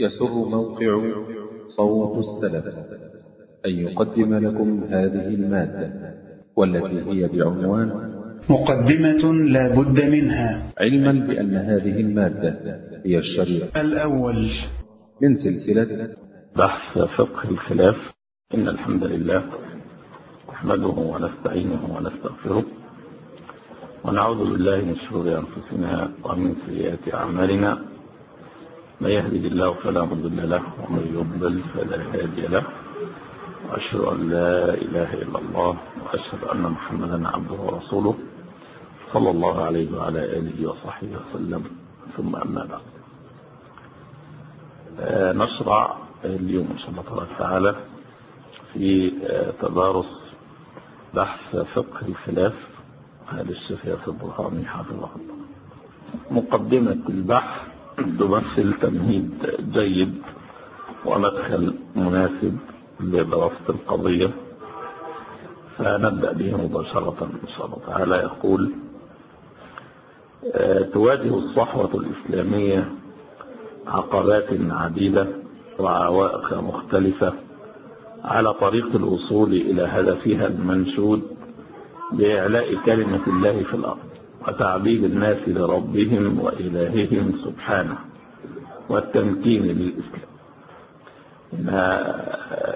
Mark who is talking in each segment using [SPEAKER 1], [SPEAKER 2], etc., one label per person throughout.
[SPEAKER 1] يسر موقع صوت السلف أن يقدم لكم هذه المادة والتي هي بعنوان
[SPEAKER 2] مقدمة لا بد منها.
[SPEAKER 1] علما بأن هذه المادة هي الشريط
[SPEAKER 2] الأول.
[SPEAKER 1] من سلسلة
[SPEAKER 3] بحث فقه الخلاف. إن الحمد لله نحمده ونستعينه ونستغفره ونعوذ بالله من شرور أنفسنا ومن سيئات أعمالنا. من يهده الله فلا مضل له ومن يضلل فلا هادي له. وأشهد أن لا إله إلا الله وأشهد أن محمدا عبده ورسوله صلى الله عليه وعلى آله وصحبه وسلم. ثم أما بعد. آه نشرع اليوم إن شاء الله وتعالى في آه تدارس بحث فقه الخلاف هذا الشيخ ياسر برهاني حفظه الله. مقدمة البحث تمثل تمهيد جيد ومدخل مناسب لدراسة القضية. فنبدأ به مباشرة إن شاء الله تعالى. يقول تواجه الصحوة الإسلامية عقبات عديدة وعوائق مختلفة على طريق الوصول إلى هدفها المنشود بإعلاء كلمة الله في الأرض. وتعبيد الناس لربهم وإلههم سبحانه والتمكين للإسلام. إنها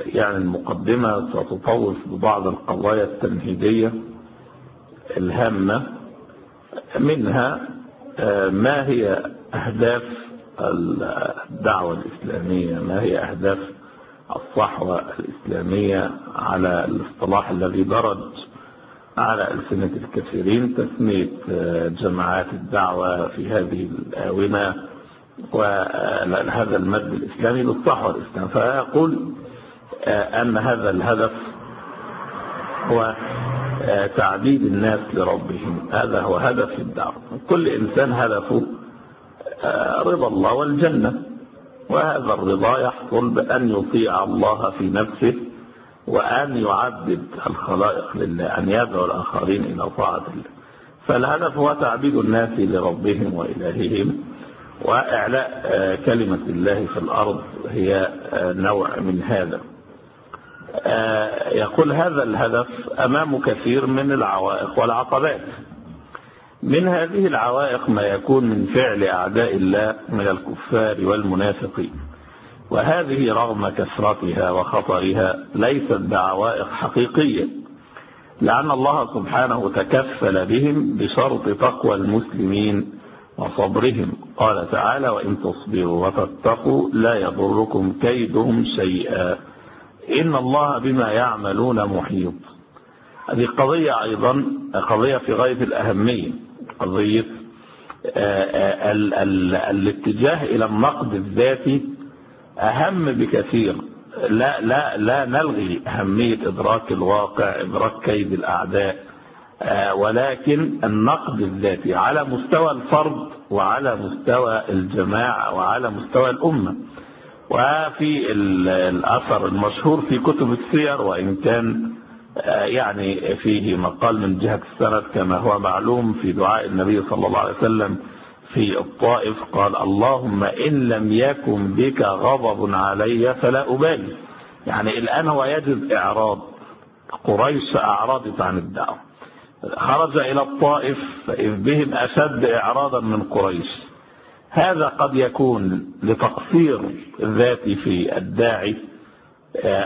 [SPEAKER 3] يعني المقدمة ستطوف ببعض القضايا التمهيدية الهامة منها ما هي أهداف الدعوة الإسلامية ما هي أهداف الصحوة الإسلامية على الاصطلاح الذي درج على ألسنة الكثيرين تسمية جماعات الدعوة في هذه الآونة وهذا المد الإسلامي للصحوة الإسلام فيقول أن هذا الهدف هو تعبيد الناس لربهم. هذا هو هدف الدعوة. كل إنسان هدفه رضا الله والجنة. وهذا الرضا يحصل بأن يطيع الله في نفسه وأن يعبد الخلائق لله أن يدعو الآخرين إلى طاعة الله. فالهدف هو تعبيد الناس لربهم وإلههم وإعلاء كلمة الله في الأرض هي نوع من هذا. يقول هذا الهدف أمام كثير من العوائق والعقبات. من هذه العوائق ما يكون من فعل أعداء الله من الكفار والمنافقين. وهذه رغم كثرتها وخطرها ليست بعوائق حقيقية لأن الله سبحانه تكفل بهم بشرط تقوى المسلمين وصبرهم. قال تعالى وإن تصبروا وتتقوا لا يضركم كيدهم شيئا. إن الله بما يعملون محيط. هذه قضية أيضا قضية في غاية الأهمية قضية ال ال الاتجاه إلى النقد الذاتي أهم بكثير. لا لا لا نلغي أهمية إدراك الواقع إدراك كيد الأعداء ولكن النقد الذاتي على مستوى الفرد وعلى مستوى الجماعة وعلى مستوى الأمة. وفي الأثر المشهور في كتب السير وإن كان يعني فيه مقال من جهة السند كما هو معلوم في دعاء النبي صلى الله عليه وسلم في الطائف قال اللهم إن لم يكن بك غضب علي فلا أبالي. يعني الآن هو يجد إعراض. قريش أعرضت عن الدعوة. خرج إلى الطائف فإذ بهم أشد إعراضا من قريش. هذا قد يكون لتقصير ذاتي في الداعي.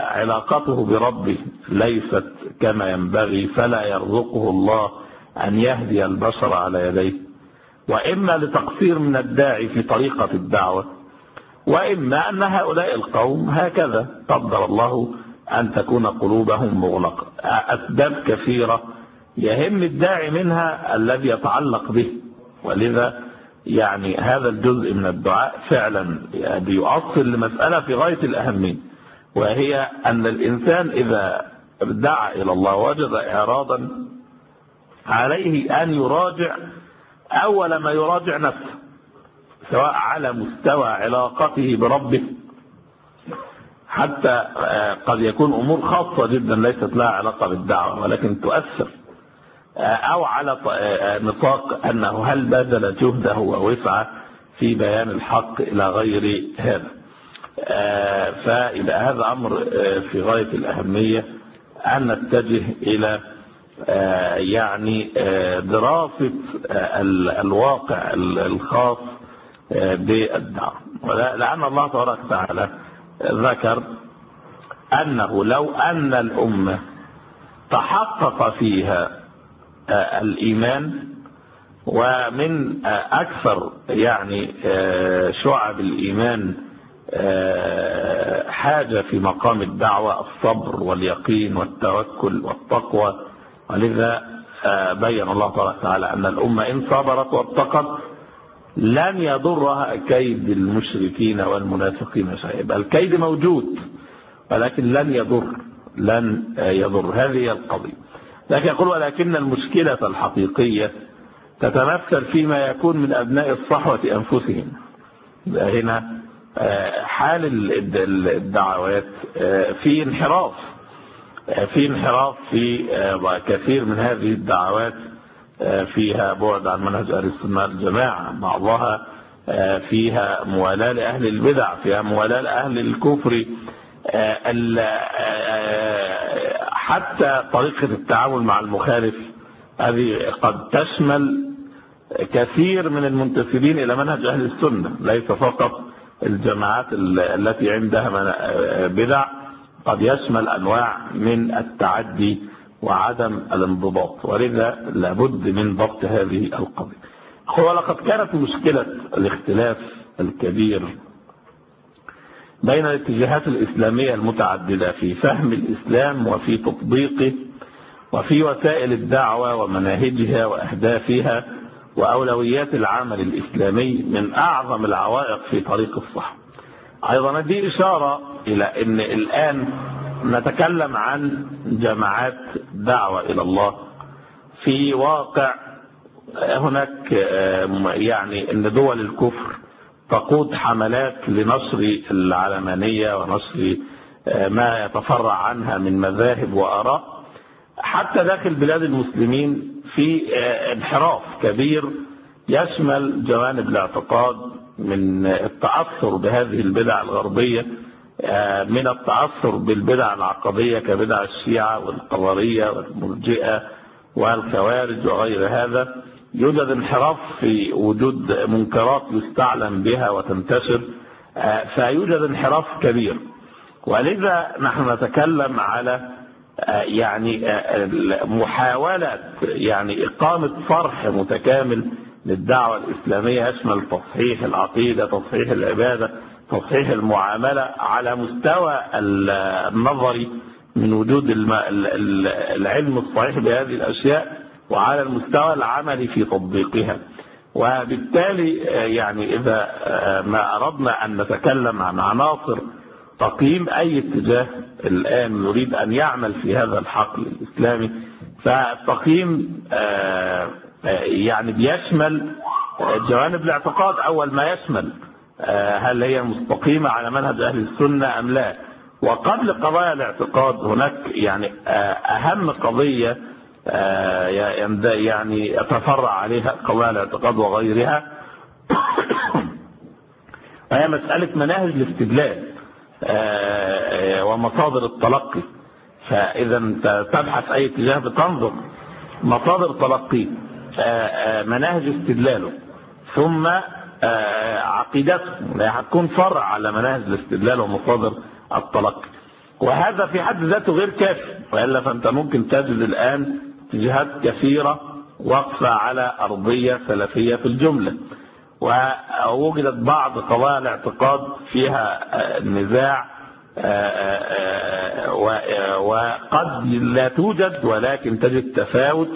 [SPEAKER 3] علاقته بربه ليست كما ينبغي. فلا يرزقه الله أن يهدي البشر على يديه. وإما لتقصير من الداعي في طريقة الدعوة وإما أن هؤلاء القوم هكذا قدر الله أن تكون قلوبهم مغلقة أسباب كثيرة يهم الداعي منها الذي يتعلق به. ولذا يعني هذا الجزء من الدعاء فعلا بيؤصل لمسألة في غاية الأهمية وهي أن الإنسان إذا دعا إلى الله وجد إعراضا عليه أن يراجع أول ما يراجع نفسه سواء على مستوى علاقته بربه حتى قد يكون أمور خاصة جدا ليست لها علاقة بالدعوة ولكن تؤثر أو على نطاق أنه هل بذل جهده ووسعه في بيان الحق إلى غير هذا. آه، فإذا هذا أمر آه، في غاية الأهمية أن نتجه إلى آه، يعني آه، دراسة آه، ال- الواقع ال- الخاص آه، بالدعوة لأن الله تبارك وتعالى ذكر أنه لو أن الأمة تحقق فيها آه، الإيمان ومن آه، أكثر يعني آه، شعب الإيمان آه، حاجة في مقام الدعوة الصبر واليقين والتوكل والتقوى ولذا آه، بين الله تبارك وتعالى أن الأمة إن صبرت واتقت لن يضرها كيد المشركين والمنافقين شيئا. بل الكيد موجود ولكن لن يضر لن يضر. هذه القضية. لكن يقول ولكن المشكلة الحقيقية تتمثل فيما يكون من أبناء الصحوة أنفسهم. هنا آه، حال ال- ال- الدعوات آه، في انحراف. آه، في انحراف في آه، كثير من هذه الدعوات آه، فيها بعد عن منهج أهل السنة والجماعة بعضها آه، فيها موالاة لأهل البدع فيها موالاة لأهل الكفر ال- حتى طريقة التعامل مع المخالف هذه قد تشمل كثير من المنتسبين إلى منهج أهل السنة ليس فقط الجماعات ال- التي عندها بدع. قد يشمل أنواع من التعدي وعدم الانضباط ولذا لابد من ضبط هذه القضية. هو لقد كانت مشكلة الاختلاف الكبير بين الاتجاهات الإسلامية المتعددة في فهم الإسلام وفي تطبيقه وفي وسائل الدعوة ومناهجها وأهدافها وأولويات العمل الإسلامي من أعظم العوائق في طريق الصح أيضا دي إشارة إلى أن الآن نتكلم عن جماعات دعوة إلى الله. في واقع هناك آه، يعني أن دول الكفر تقود حملات لنشر العلمانية ونشر آه، ما يتفرع عنها من مذاهب وآراء. حتى داخل بلاد المسلمين في آه، انحراف كبير يشمل جوانب الاعتقاد من التأثر بهذه البدع الغربية آه، من التأثر بالبدع العقدية كبدع الشيعة والقبرية والمرجئة والخوارج وغير هذا يوجد انحراف في وجود منكرات يستعلم بها وتنتشر آه، فيوجد انحراف كبير. ولذا نحن نتكلم على آه، يعني محاولة يعني إقامة صرح متكامل للدعوة الإسلامية يشمل تصحيح العقيدة تصحيح العبادة تصحيح المعاملة على مستوى ال- النظري من وجود العلم الصحيح بهذه الأشياء وعلى المستوى العملي في تطبيقها. وبالتالي يعني إذا ما أردنا أن نتكلم عن عناصر تقييم أي اتجاه الآن يريد أن يعمل في هذا الحقل الإسلامي فالتقييم آه، يعني بيشمل جوانب الاعتقاد أول ما يشمل آه، هل هي مستقيمة على منهج أهل السنة أم لا. وقبل قضايا الاعتقاد هناك يعني آه، أهم قضية آه، يعني يتفرع عليها قضايا الاعتقاد وغيرها. وهي مسألة مناهج الاستدلال ومصادر التلقي. فإذا تبحث أي اتجاه بتنظر مصادر تلقيه مناهج استدلاله. ثم آه، عقيدته. اللي هتكون فرع على مناهج الاستدلال ومصادر التلقي وهذا في حد ذاته غير كافي. وإلا فأنت ممكن تجد الآن اتجاهات كثيرة واقفة على أرضية سلفية في الجملة. ووجدت بعض قضايا الاعتقاد فيها آه، نزاع آه، آه، آه، وقد لا توجد ولكن تجد تفاوت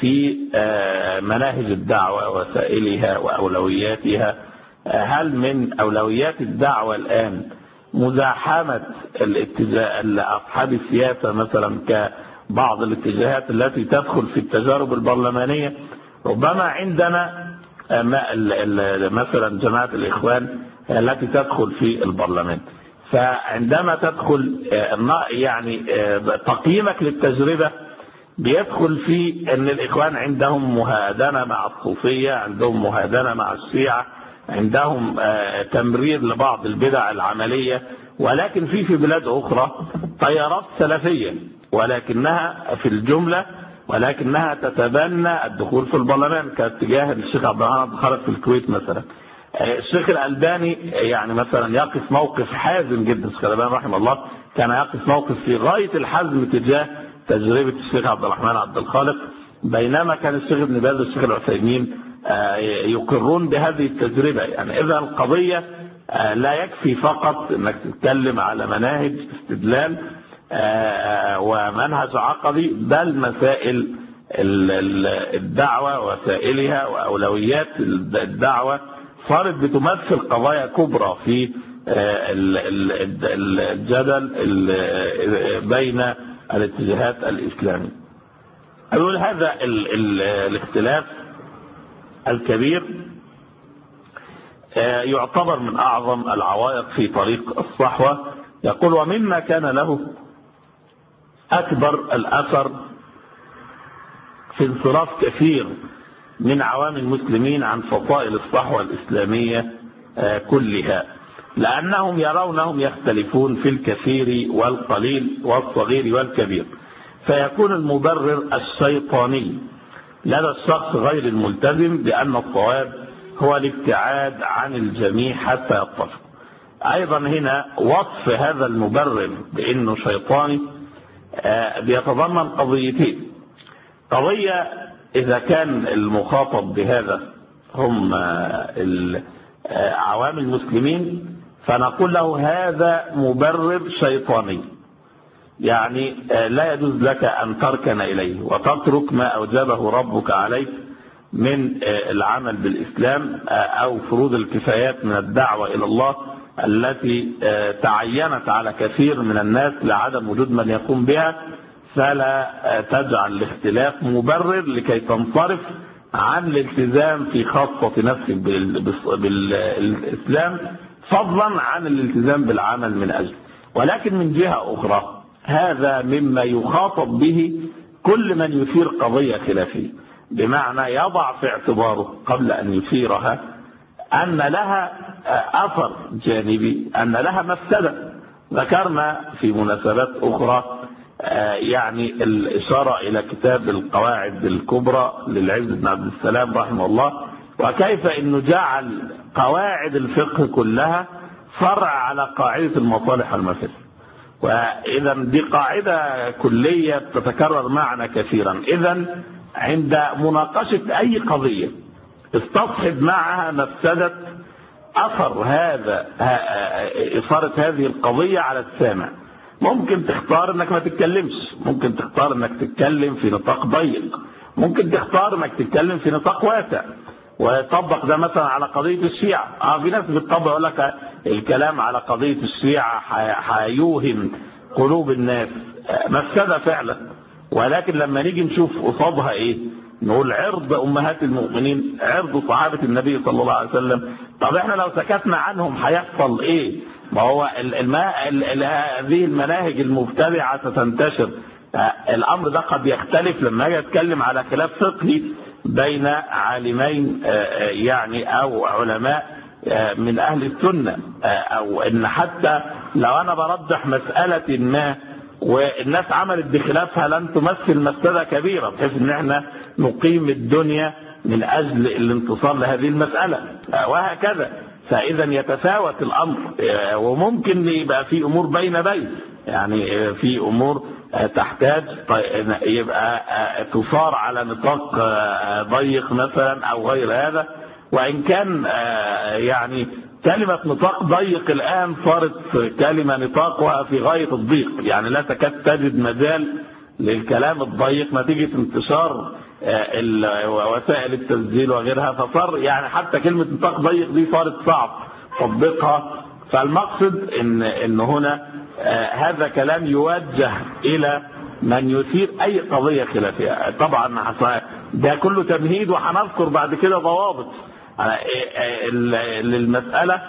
[SPEAKER 3] في آه، مناهج الدعوة وسائلها وأولوياتها. آه، هل من أولويات الدعوة الآن مزاحمة الاتجاه أصحاب السياسة مثلا كبعض الاتجاهات التي تدخل في التجارب البرلمانية؟ ربما عندنا آه، مثلا جماعة الإخوان التي تدخل في البرلمان. فعندما تدخل يعني تقييمك للتجربة بيدخل في إن الإخوان عندهم مهادنة مع الصوفية عندهم مهادنة مع الشيعة عندهم آه، تمرير لبعض البدع العملية ولكن في في بلاد أخرى تيارات سلفية ولكنها في الجملة ولكنها تتبنى الدخول في البرلمان كاتجاه الشيخ عبد الرحمن الخالق في الكويت مثلا. آه، الشيخ الألباني يعني مثلا يقف موقف حازم جدا الشيخ الألباني رحمه الله كان يقف موقف في غاية الحزم تجاه تجربة الشيخ عبد الرحمن عبد الخالق بينما كان الشيخ ابن باز والشيخ العثيمين آه، يقرون بهذه التجربة. يعني إذا القضية آه، لا يكفي فقط أنك تتكلم على مناهج استدلال آه، ومنهج عقدي بل مسائل الدعوة وسائلها وأولويات الدعوة. صارت بتمثل قضايا كبرى في الجدل بين الاتجاهات الإسلامية. أقول هذا ال ال الاختلاف الكبير آه، يعتبر من أعظم العوائق في طريق الصحوة. يقول ومما كان له أكبر الأثر في انصراف كثير من عوام المسلمين عن فضائل الصحوة الإسلامية آه، كلها. لأنهم يرونهم يختلفون في الكثير والقليل والصغير والكبير. فيكون المبرر الشيطاني. لدى الشخص غير الملتزم بأن الصواب هو الابتعاد عن الجميع حتى يتفق أيضا هنا وصف هذا المبرر بأنه شيطاني آه، بيتضمن قضيتين. قضية إذا كان المخاطب بهذا هم آه، عوام المسلمين فنقول له هذا مبرر شيطاني. يعني لا يجوز لك أن تركن إليه وتترك ما أوجبه ربك عليك من العمل بالإسلام أو فروض الكفايات من الدعوة إلى الله التي تعينت على كثير من الناس لعدم وجود من يقوم بها فلا تجعل الاختلاف مبرر لكي تنصرف عن الالتزام في خاصة نفسك بالإسلام فضلا عن الالتزام بالعمل من أجل ولكن من جهة أخرى هذا مما يخاطب به كل من يثير قضية خلافية. بمعنى يضع في اعتباره قبل أن يثيرها أن لها أثر جانبي أن لها مفسدة. ذكرنا في مناسبات أخرى يعني الإشارة إلى كتاب القواعد الكبرى للعز بن عبد السلام رحمه الله وكيف أنه جعل قواعد الفقه كلها فرع على قاعدة المصالح والمفاسد. وإذا دي قاعدة كلية تتكرر معنا كثيرا. إذا عند مناقشة أي قضية استصحب معها مفسدة أثر هذا إثارة هذه القضية على السامع. ممكن تختار إنك ما تتكلمش. ممكن تختار إنك تتكلم في نطاق ضيق. ممكن تختار إنك تتكلم في نطاق واسع. ويطبق ده مثلا على قضية الشيعة. آه في ناس بتطبق يقول لك الكلام على قضية الشيعة هيوهم قلوب الناس. مفسدة فعلا. ولكن لما نيجي نشوف قصادها إيه؟ نقول عرض أمهات المؤمنين عرض صحابة النبي صلى الله عليه وسلم. طب إحنا لو سكتنا عنهم هيحصل إيه؟ ما هو هذه المناهج المبتدعة ستنتشر. الأمر ده قد يختلف. لما أجي أتكلم على خلاف فقهي بين عالمين يعني أو علماء من أهل السنة أو إن حتى لو أنا برجح مسألة ما والناس عملت بخلافها لن تمثل مفسدة كبيرة بحيث إن إحنا نقيم الدنيا من أجل الانتصار لهذه المسألة. وهكذا. فإذا يتفاوت الأمر وممكن يبقى في أمور بين بين يعني في أمور تحتاج يبقى تصار على نطاق ضيق مثلا أو غير هذا. وإن كان يعني كلمة نطاق ضيق الآن صارت كلمة نطاقها في غاية الضيق. يعني لا تكاد تجد مجال للكلام الضيق نتيجة انتشار وسائل التسجيل وغيرها. فصار يعني حتى كلمة نطاق ضيق دي صارت صعب تطبيقها. فالمقصد ان إن هنا هذا كلام يوجه إلى من يثير أي قضية خلافية. طبعا ده كله تمهيد وهنذكر بعد كده ضوابط. للمسألة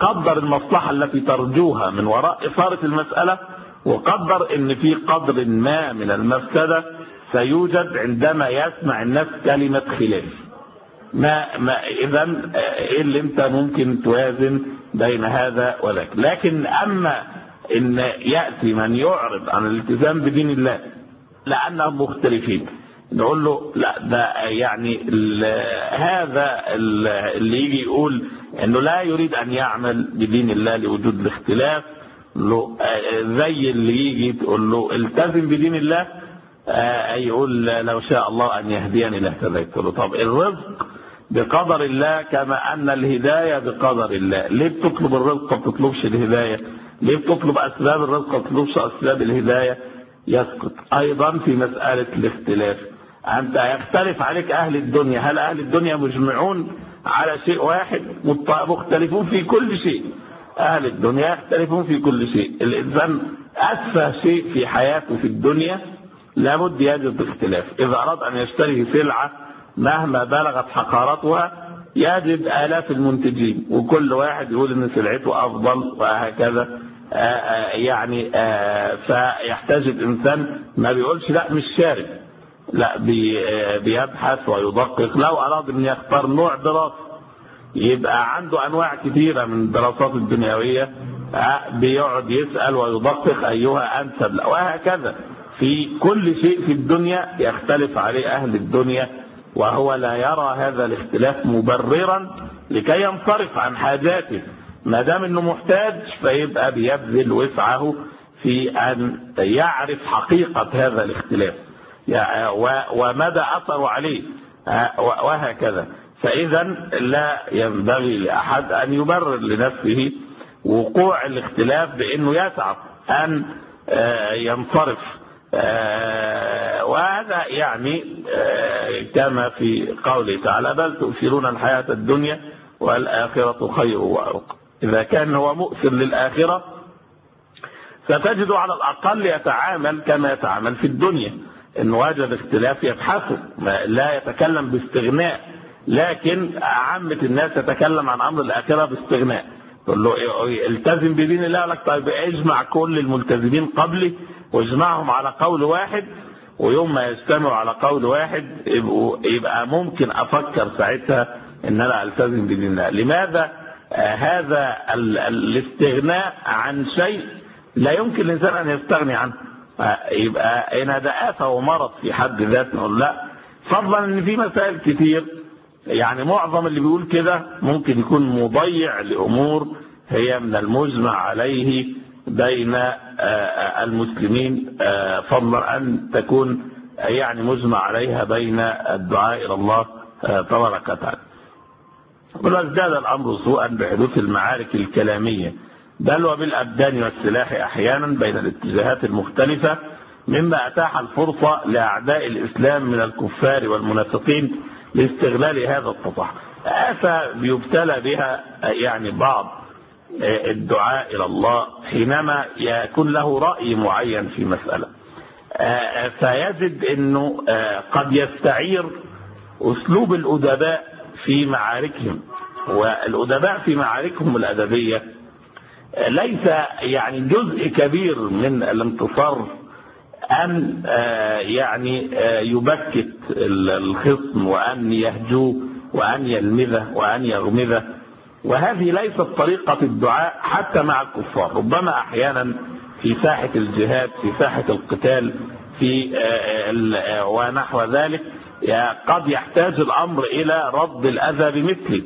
[SPEAKER 3] قدر المصلحة التي ترجوها من وراء إثارة المسألة وقدر إن في قدر ما من المفسدة سيوجد عندما يسمع الناس كلمة خلاف. ما, ما إذا إيه اللي أنت ممكن توازن بين هذا وذاك؟ لكن أما إن يأتي من يعرض عن الالتزام بدين الله لأنهم مختلفين. نقول له لا ده يعني هذا ال اللي يجي يقول إنه لا يريد أن يعمل بدين الله لوجود الاختلاف له زي اللي يجي تقول له التزم بدين الله يقول لو شاء الله أن يهديني لاهتديت له طب الرزق بقدر الله كما أن الهداية بقدر الله. ليه بتطلب الرزق ما بتطلبش الهداية؟ ليه بتطلب أسباب الرزق ما بتطلبش أسباب الهداية. يسقط. أيضا في مسألة الاختلاف. أنت يختلف عليك أهل الدنيا. هل أهل الدنيا مجمعون على شيء واحد؟ مختلفون في كل شيء. أهل الدنيا يختلفون في كل شيء. الإنسان أسفه شيء في حياته في الدنيا. لابد يجد اختلاف إذا أراد أن يشتري سلعة مهما بلغت حقارتها يجد آلاف المنتجين. وكل واحد يقول إن سلعته أفضل وهكذا. يعني آآ فيحتاج الإنسان. ما بيقولش لا مش شارب. لا بي بيبحث ويدقق. لو أراد أن يختار نوع دراسة يبقى عنده أنواع كثيرة من الدراسات الدنيوية بيقعد يسأل ويدقق أيها انسب له وهكذا. في كل شيء في الدنيا يختلف عليه أهل الدنيا وهو لا يرى هذا الاختلاف مبررا لكي ينصرف عن حاجاته. ما دام إنه محتاج فيبقى بيبذل وسعه في أن يعرف حقيقة هذا الاختلاف. ومدى أثره عليه. وهكذا. فإذا لا ينبغي لأحد أن يبرر لنفسه وقوع الاختلاف بإنه يسعى أن ينصرف. وهذا يعني كما في قوله تعالى بل تؤثرون الحياة الدنيا والآخرة خير وأرق إذا كان هو مؤثر للآخرة ستجد على الأقل يتعامل كما يتعامل في الدنيا. إن وجد اختلاف يبحثه لا يتكلم باستغناء. لكن عامة الناس تتكلم عن أمر الآخرة باستغناء. تقول له التزم بدين الله. لك طيب اجمع كل الملتزمين قبلي واجمعهم على قول واحد. ويوم ما يجتمعوا على قول واحد يبقى ممكن أفكر ساعتها إن أنا ألتزم بدين الله. لماذا؟ هذا الاستغناء عن شيء لا يمكن الإنسان أن يستغني عنه. آه يبقى هنا ده آفة ومرض في حد ذاته نقول لا فضلا إن في مسائل كتير. يعني معظم اللي بيقول كده ممكن يكون مضيع لأمور هي من المجمع عليه بين المسلمين فضلا أن تكون يعني مجمع عليها بين الدعاء إلى الله تبارك وتعالى. وازداد الأمر سوءا بحدوث المعارك الكلامية بل وبالأبدان والسلاح أحيانا بين الاتجاهات المختلفة مما أتاح الفرصة لأعداء الإسلام من الكفار والمنافقين لاستغلال هذا التطح آفة بيبتلى بها يعني بعض الدعاء إلى الله حينما يكون له رأي معين في مسألة؟ فيجد أنه قد يستعير أسلوب الأدباء في معاركهم والأدباء في معاركهم الأدبية ليس يعني جزء كبير من الانتصار أن يعني يبكت الخصم وأن يهجوه وأن يلمذه وأن يغمذه. وهذه ليست طريقة الدعاء حتى مع الكفار ربما أحيانا في ساحة الجهاد في ساحة القتال في ونحو ذلك. قد يحتاج الأمر إلى رد الأذى بمثله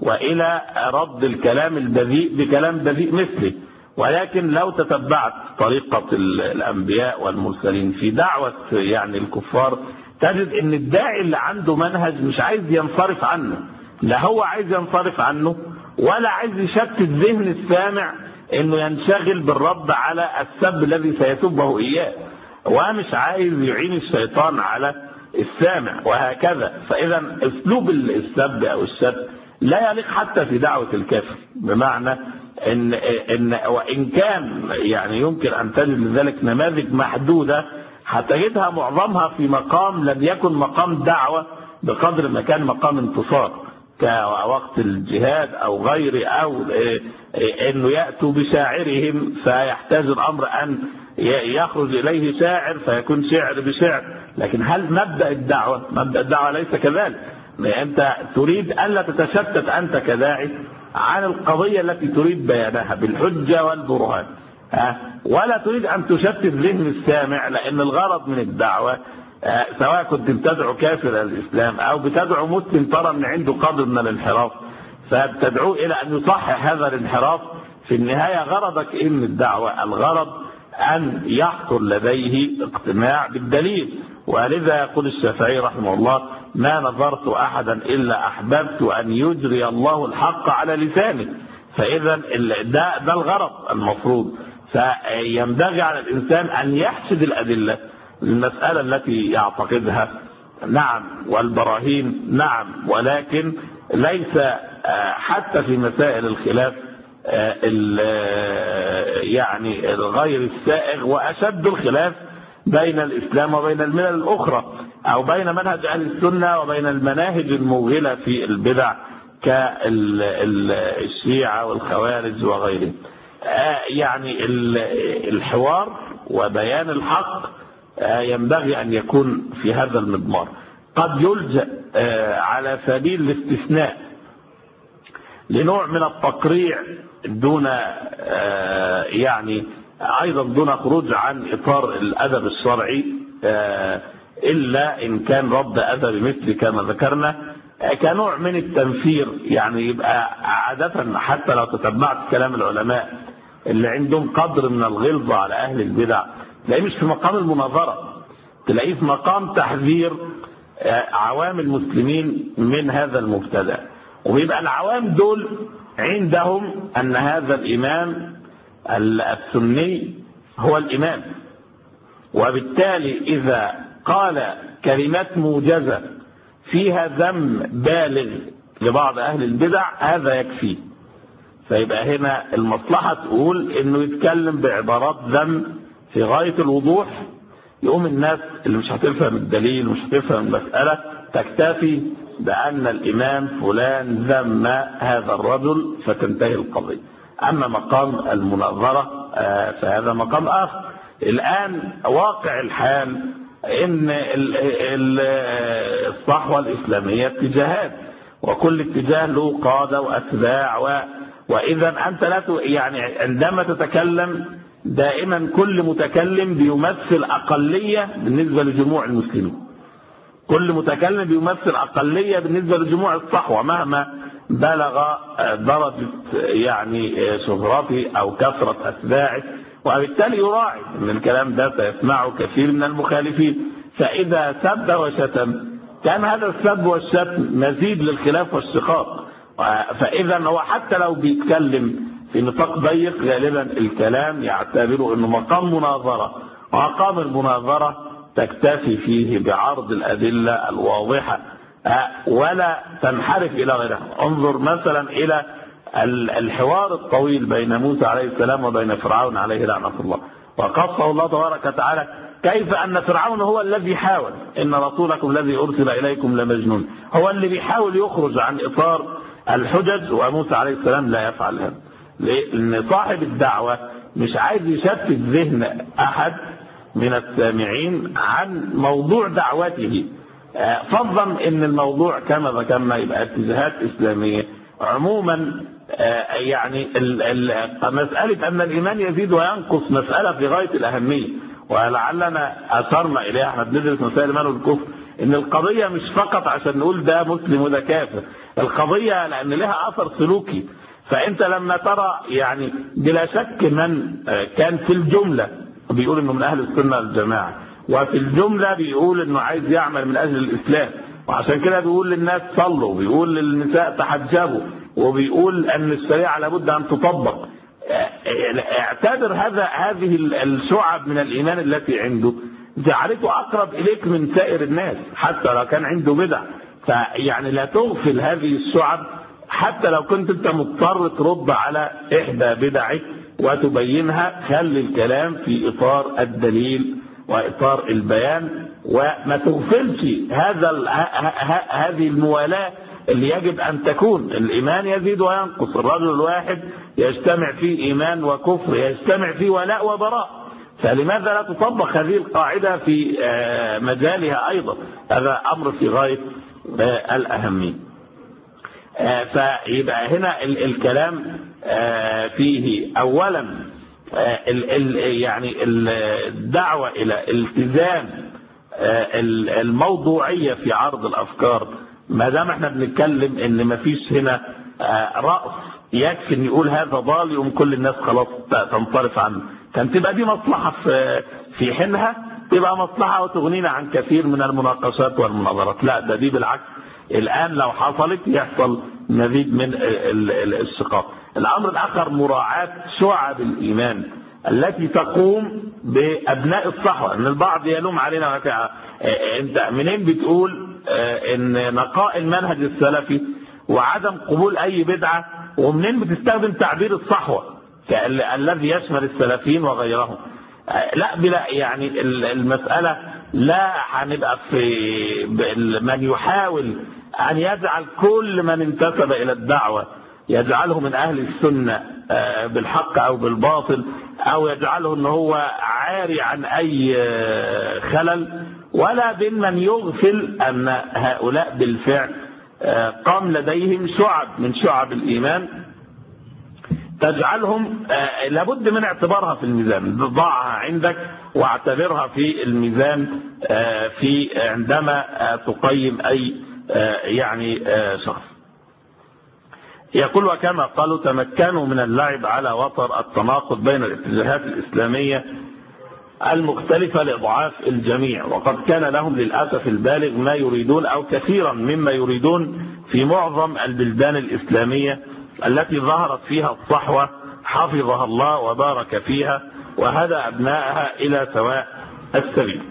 [SPEAKER 3] وإلى رد الكلام البذيء بكلام بذيء مثله. ولكن لو تتبعت طريقة الأنبياء والمرسلين في دعوة يعني الكفار تجد إن الداعي اللي عنده منهج مش عايز ينصرف عنه. لا هو عايز ينصرف عنه ولا عايز يشتت ذهن السامع إنه ينشغل بالرد على السب الذي سيسبه إياه. ومش عايز يعين الشيطان على السامع وهكذا. فإذا أسلوب السب أو الشتم لا يليق حتى في دعوة الكافر. بمعنى إن إن وإن كان يعني يمكن أن تجد لذلك نماذج محدودة هتجدها معظمها في مقام لم يكن مقام دعوة بقدر ما كان مقام انتصار. كوقت الجهاد أو غيره أو إنه يأتوا بشاعرهم فيحتاج الأمر أن يخرج إليه شاعر فيكون شعر بشعر لكن هل مبدأ الدعوة؟ مبدأ الدعوة ليس كذلك. أنت تريد ألا تتشتت أنت كداعي عن القضية التي تريد بيانها بالحجة والبرهان. ها؟ ولا تريد أن تشتت ذهن السامع لأن الغرض من الدعوة آه، سواء كنت بتدعو كافر إلى الإسلام أو بتدعو مسلم ترى أن عنده قدر من الانحراف. فبتدعوه إلى أن يصحح هذا الانحراف. في النهاية غرضك إيه من الدعوة؟ الغرض أن يحصل لديه اقتناع بالدليل. ولذا يقول الشافعي رحمه الله ما نظرت أحدا إلا أحببت أن يجري الله الحق على لسانه. فإذا ده, ده الغرض المفروض. فينبغي على الإنسان أن يحسد الأدلة. المسألة التي يعتقدها نعم والبراهين نعم ولكن ليس آه، حتى في مسائل الخلاف آه، آه، يعني الغير السائغ وأشد الخلاف بين الإسلام وبين الملل الأخرى أو بين منهج أهل السنة وبين المناهج الموغلة في البدع كالشيعة والخوارج وغيرهم. يعني الحوار وبيان الحق ينبغي أن يكون في هذا المضمار. قد يلجأ على سبيل الاستثناء لنوع من التقريع دون يعني أيضا دون خروج عن إطار الأدب الشرعي إلا إن كان رد أدب مثل كما ذكرنا كنوع من التنفير يعني يبقى عادة حتى لو تتبعت كلام العلماء اللي عندهم قدر من الغلظة على أهل البدع. تلاقيه مش في مقام المناظرة تلاقيه في مقام تحذير عوام المسلمين من هذا المبتدأ. ويبقى العوام دول عندهم أن هذا الإمام السني هو الإمام. وبالتالي إذا قال كلمات موجزة فيها ذم بالغ لبعض أهل البدع هذا يكفي. فيبقى هنا المصلحة تقول إنه يتكلم بعبارات ذم في غاية الوضوح يقوم الناس اللي مش هتفهم الدليل مش هتفهم المسألة تكتفي بأن الإمام فلان ذم هذا الرجل فتنتهي القضية. أما مقام المناظرة فهذا مقام آخر الآن واقع الحال إن الصحوة الإسلامية اتجاهات وكل اتجاه له قادة وأتباع و... وإذا أنت لا. يعني عندما تتكلم دائما كل متكلم بيمثل أقلية بالنسبة لجموع المسلمين كل متكلم بيمثل أقلية بالنسبة لجموع الصحوة مهما بلغ درجة يعني شهرته أو كثرة أتباعه وبالتالي يراعي إن الكلام ده سيسمعه كثير من المخالفين. فإذا سب وشتم كان هذا السب والشتم مزيد للخلاف والشقاق. فإذا هو حتى لو بيتكلم في نطاق ضيق غالبا الكلام يعتبره إنه مقام مناظرة. ومقام المناظرة تكتفي فيه بعرض الأدلة الواضحة ولا تنحرف إلى غيرها. انظر مثلا إلى الحوار الطويل بين موسى عليه السلام وبين فرعون عليه لعنة الله. وقصه الله تبارك وتعالى كيف أن فرعون هو الذي حاول؟ إن رسولكم الذي أرسل إليكم لمجنون. هو اللي بيحاول يخرج عن إطار الحجج وموسى عليه السلام لا يفعل هذا. لأن صاحب الدعوة مش عايز يشتت ذهن أحد من السامعين عن موضوع دعوته. فضلا إن الموضوع كما ذكرنا يبقى اتجاهات إسلامية. عموما يعني مسألة أن الإيمان يزيد وينقص مسألة في غاية الأهمية. ولعلنا أثرنا إليها إحنا بندرس مسائل الإيمان والكفر. إن القضية مش فقط عشان نقول ده مسلم وده كافر. القضية لأن لها أثر سلوكي. فأنت لما ترى يعني بلا شك من كان في الجملة بيقول إنه من أهل السنة والجماعة وفي الجملة بيقول إنه عايز يعمل من أجل الإسلام وعشان كده بيقول للناس صلوا بيقول للنساء تحجبوا وبيقول إن الشريعة لابد أن تطبق. اعتبر هذا هذه الشعب من الإيمان التي عنده جعلته أقرب إليك من سائر الناس حتى لو كان عنده بدع. فيعني لا تغفل هذه الشعب حتى لو كنت أنت مضطر ترد على إحدى بدعك وتبينها خلي الكلام في إطار الدليل وإطار البيان وما تغفلش هذا هذه الموالاة اللي يجب أن تكون. الإيمان يزيد وينقص. الرجل الواحد يجتمع فيه إيمان وكفر يجتمع فيه ولاء وبراء. فلماذا لا تطبق هذه القاعدة في مجالها أيضا؟ هذا أمر في غاية آه، الأهمية. آه، فيبقى هنا ال- الكلام آه، فيه أولا آه، ال- ال- يعني ال- الدعوة إلى التزام آه، ال- الموضوعية في عرض الأفكار. ما دام إحنا بنتكلم إن مفيش هنا آه، رأس يكفي إن يقول هذا ضال يقوم كل الناس خلاص تنصرف عنه. كان تبقى دي مصلحة في في حينها تبقى مصلحة وتغنينا عن كثير من المناقشات والمناظرات. لا ده دي بالعكس. الآن لو حصلت يحصل مزيد من ال- ال- الشقاق الأمر الآخر مراعاة شعب الإيمان التي تقوم بأبناء الصحوة أن البعض يلوم علينا وكا- أنت منين بتقول آه، إن نقاء المنهج السلفي وعدم قبول أي بدعة ومنين بتستخدم تعبير الصحوة كال- الذي يشمل السلفيين وغيرهم؟ آه، لا بلا يعني ال- المسألة لا هنبقى في من يحاول أن يجعل كل من انتسب إلى الدعوة يجعله من أهل السنة آه، بالحق أو بالباطل أو يجعله إن هو عاري عن أي آه، خلل. ولا بين من يغفل أن هؤلاء بالفعل آه، قام لديهم شعب من شعب الإيمان. تجعلهم لابد من اعتبارها في الميزان ضعها عندك واعتبرها في الميزان في عندما تقيم أي يعني شخص. يقول وكما قالوا تمكنوا من اللعب على وتر التناقض بين الاتجاهات الإسلامية المختلفة لإضعاف الجميع وقد كان لهم للأسف البالغ ما يريدون أو كثيرا مما يريدون في معظم البلدان الإسلامية التي ظهرت فيها الصحوة حفظها الله وبارك فيها وهدى أبنائها إلى سواء السبيل.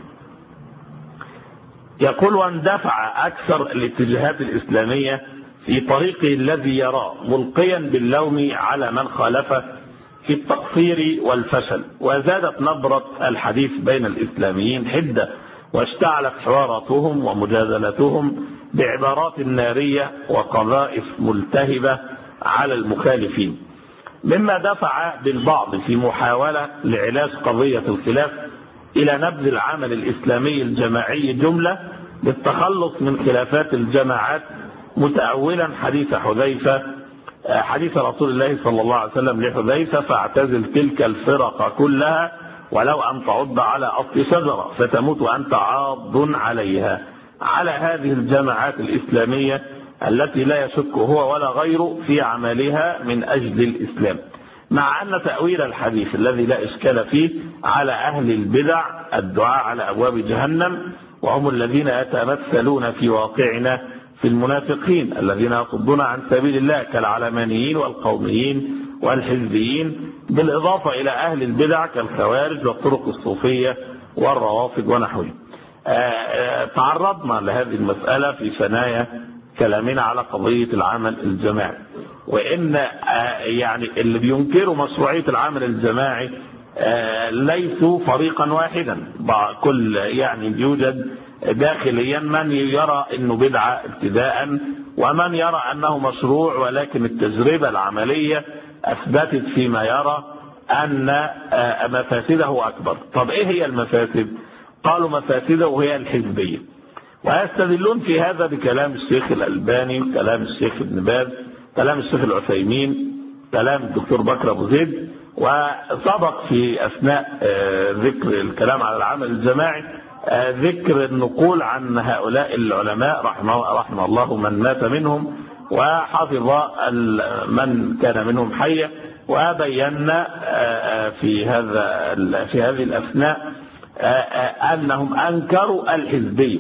[SPEAKER 3] يقول واندفع أكثر الاتجاهات الإسلامية في طريقه الذي يراه ملقيا باللوم على من خالفه في التقصير والفشل. وزادت نبرة الحديث بين الإسلاميين حدة واشتعلت حواراتهم ومجادلتهم بعبارات نارية وقذائف ملتهبة على المخالفين. مما دفع بالبعض في محاولة لعلاج قضية الخلاف إلى نبذ العمل الإسلامي الجماعي جملة للتخلص من خلافات الجماعات متأولا حديث حذيفة حديث رسول الله صلى الله عليه وسلم لحذيفة فاعتزل تلك الفرق كلها ولو أن تعض على أصل شجرة فتموت وأنت عاض عليها. على هذه الجماعات الإسلامية التي لا يشك هو ولا غيره في عملها من أجل الإسلام. مع أن تأويل الحديث الذي لا إشكال فيه على أهل البدع الدعاء على أبواب جهنم وهم الذين يتمثلون في واقعنا في المنافقين الذين يصدون عن سبيل الله كالعلمانيين والقوميين والحزبيين بالإضافة إلى أهل البدع كالخوارج والطرق الصوفية والروافض ونحوهم. آه، آه، تعرضنا لهذه المسألة في ثنايا كلامنا على قضية العمل الجماعي. وإن آه، يعني اللي بينكروا مشروعية العمل الجماعي ليسوا فريقا واحدا. كل يعني يوجد داخليا من يرى إنه بدعة ابتداء ومن يرى أنه مشروع ولكن التجربة العملية أثبتت فيما يرى أن آه، مفاسده أكبر. طب إيه هي المفاسد؟ قالوا مفاسده هي الحزبية. ويستدلون في هذا بكلام الشيخ الألباني، كلام الشيخ ابن باز، كلام الشيخ العثيمين، كلام الدكتور بكر أبو زيد وسبق في أثناء آه، ذكر الكلام على العمل الجماعي ذكر النقول عن هؤلاء العلماء رحمه, رحمه الله من مات منهم وحفظ من كان منهم حيا وبينا آه، آه، في هذا في هذه الأثناء آه، أنهم أنكروا الحزبيه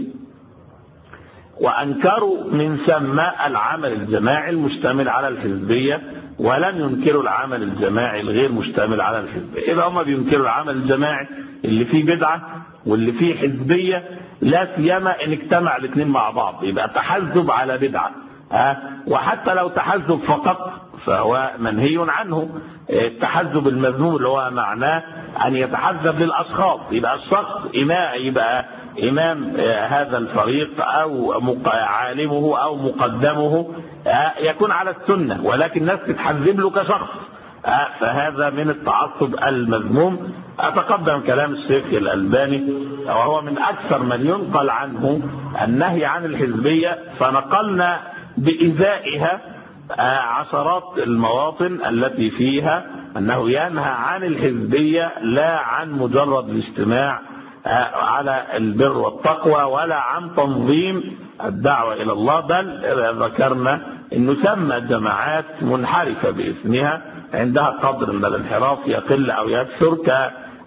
[SPEAKER 3] وأنكروا من ثم العمل الجماعي المشتمل على الحزبية ولم ينكروا العمل الجماعي الغير مشتمل على الحزبية. إذا هم بينكروا العمل الجماعي اللي فيه بدعة واللي فيه حزبية لا سيما إن اجتمع الاثنين مع بعض. يبقى تحزب على بدعة ها؟ وحتى لو تحزب فقط فهو منهي عنه. التحزب المذموم اللي هو معناه أن يتحزب للأشخاص. يبقى الشخص إمام يبقى إمام آه، هذا الفريق مق- عالمه أو مقدمه آه، يكون على السنة. ولكن الناس تتحزب له كشخص آه، فهذا من التعصب المذموم. أتقدم كلام الشيخ الألباني وهو من أكثر من ينقل عنه النهي عن الحزبية فنقلنا بإزائها آه، عشرات المواطن التي فيها أنه ينهى عن الحزبية لا عن مجرد الاجتماع آه، على البر والتقوى ولا عن تنظيم الدعوة إلى الله بل ذكرنا أنه سمى جماعات منحرفة باسمها عندها قدر من الانحراف يقل أو يكثر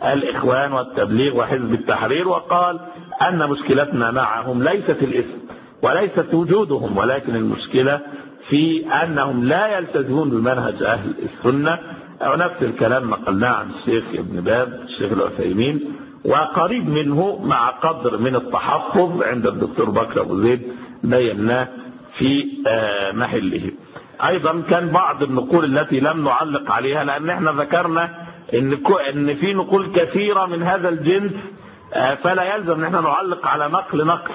[SPEAKER 3] كالإخوان والتبليغ وحزب التحرير وقال أن مشكلتنا معهم ليست الاسم وليست وجودهم ولكن المشكلة في أنهم لا يلتزمون بمنهج أهل السنة. ونفس الكلام نقلناه عن الشيخ ابن باب الشيخ العثيمين وقريب منه مع قدر من التحفظ عند الدكتور بكر أبو زيد بيناه في آه، محله. أيضا كان بعض النقول التي لم نعلق عليها لأن إحنا ذكرنا إن إن في نقول كثيرة من هذا الجنس آه، فلا يلزم. ان إحنا نعلق على نقل نقل.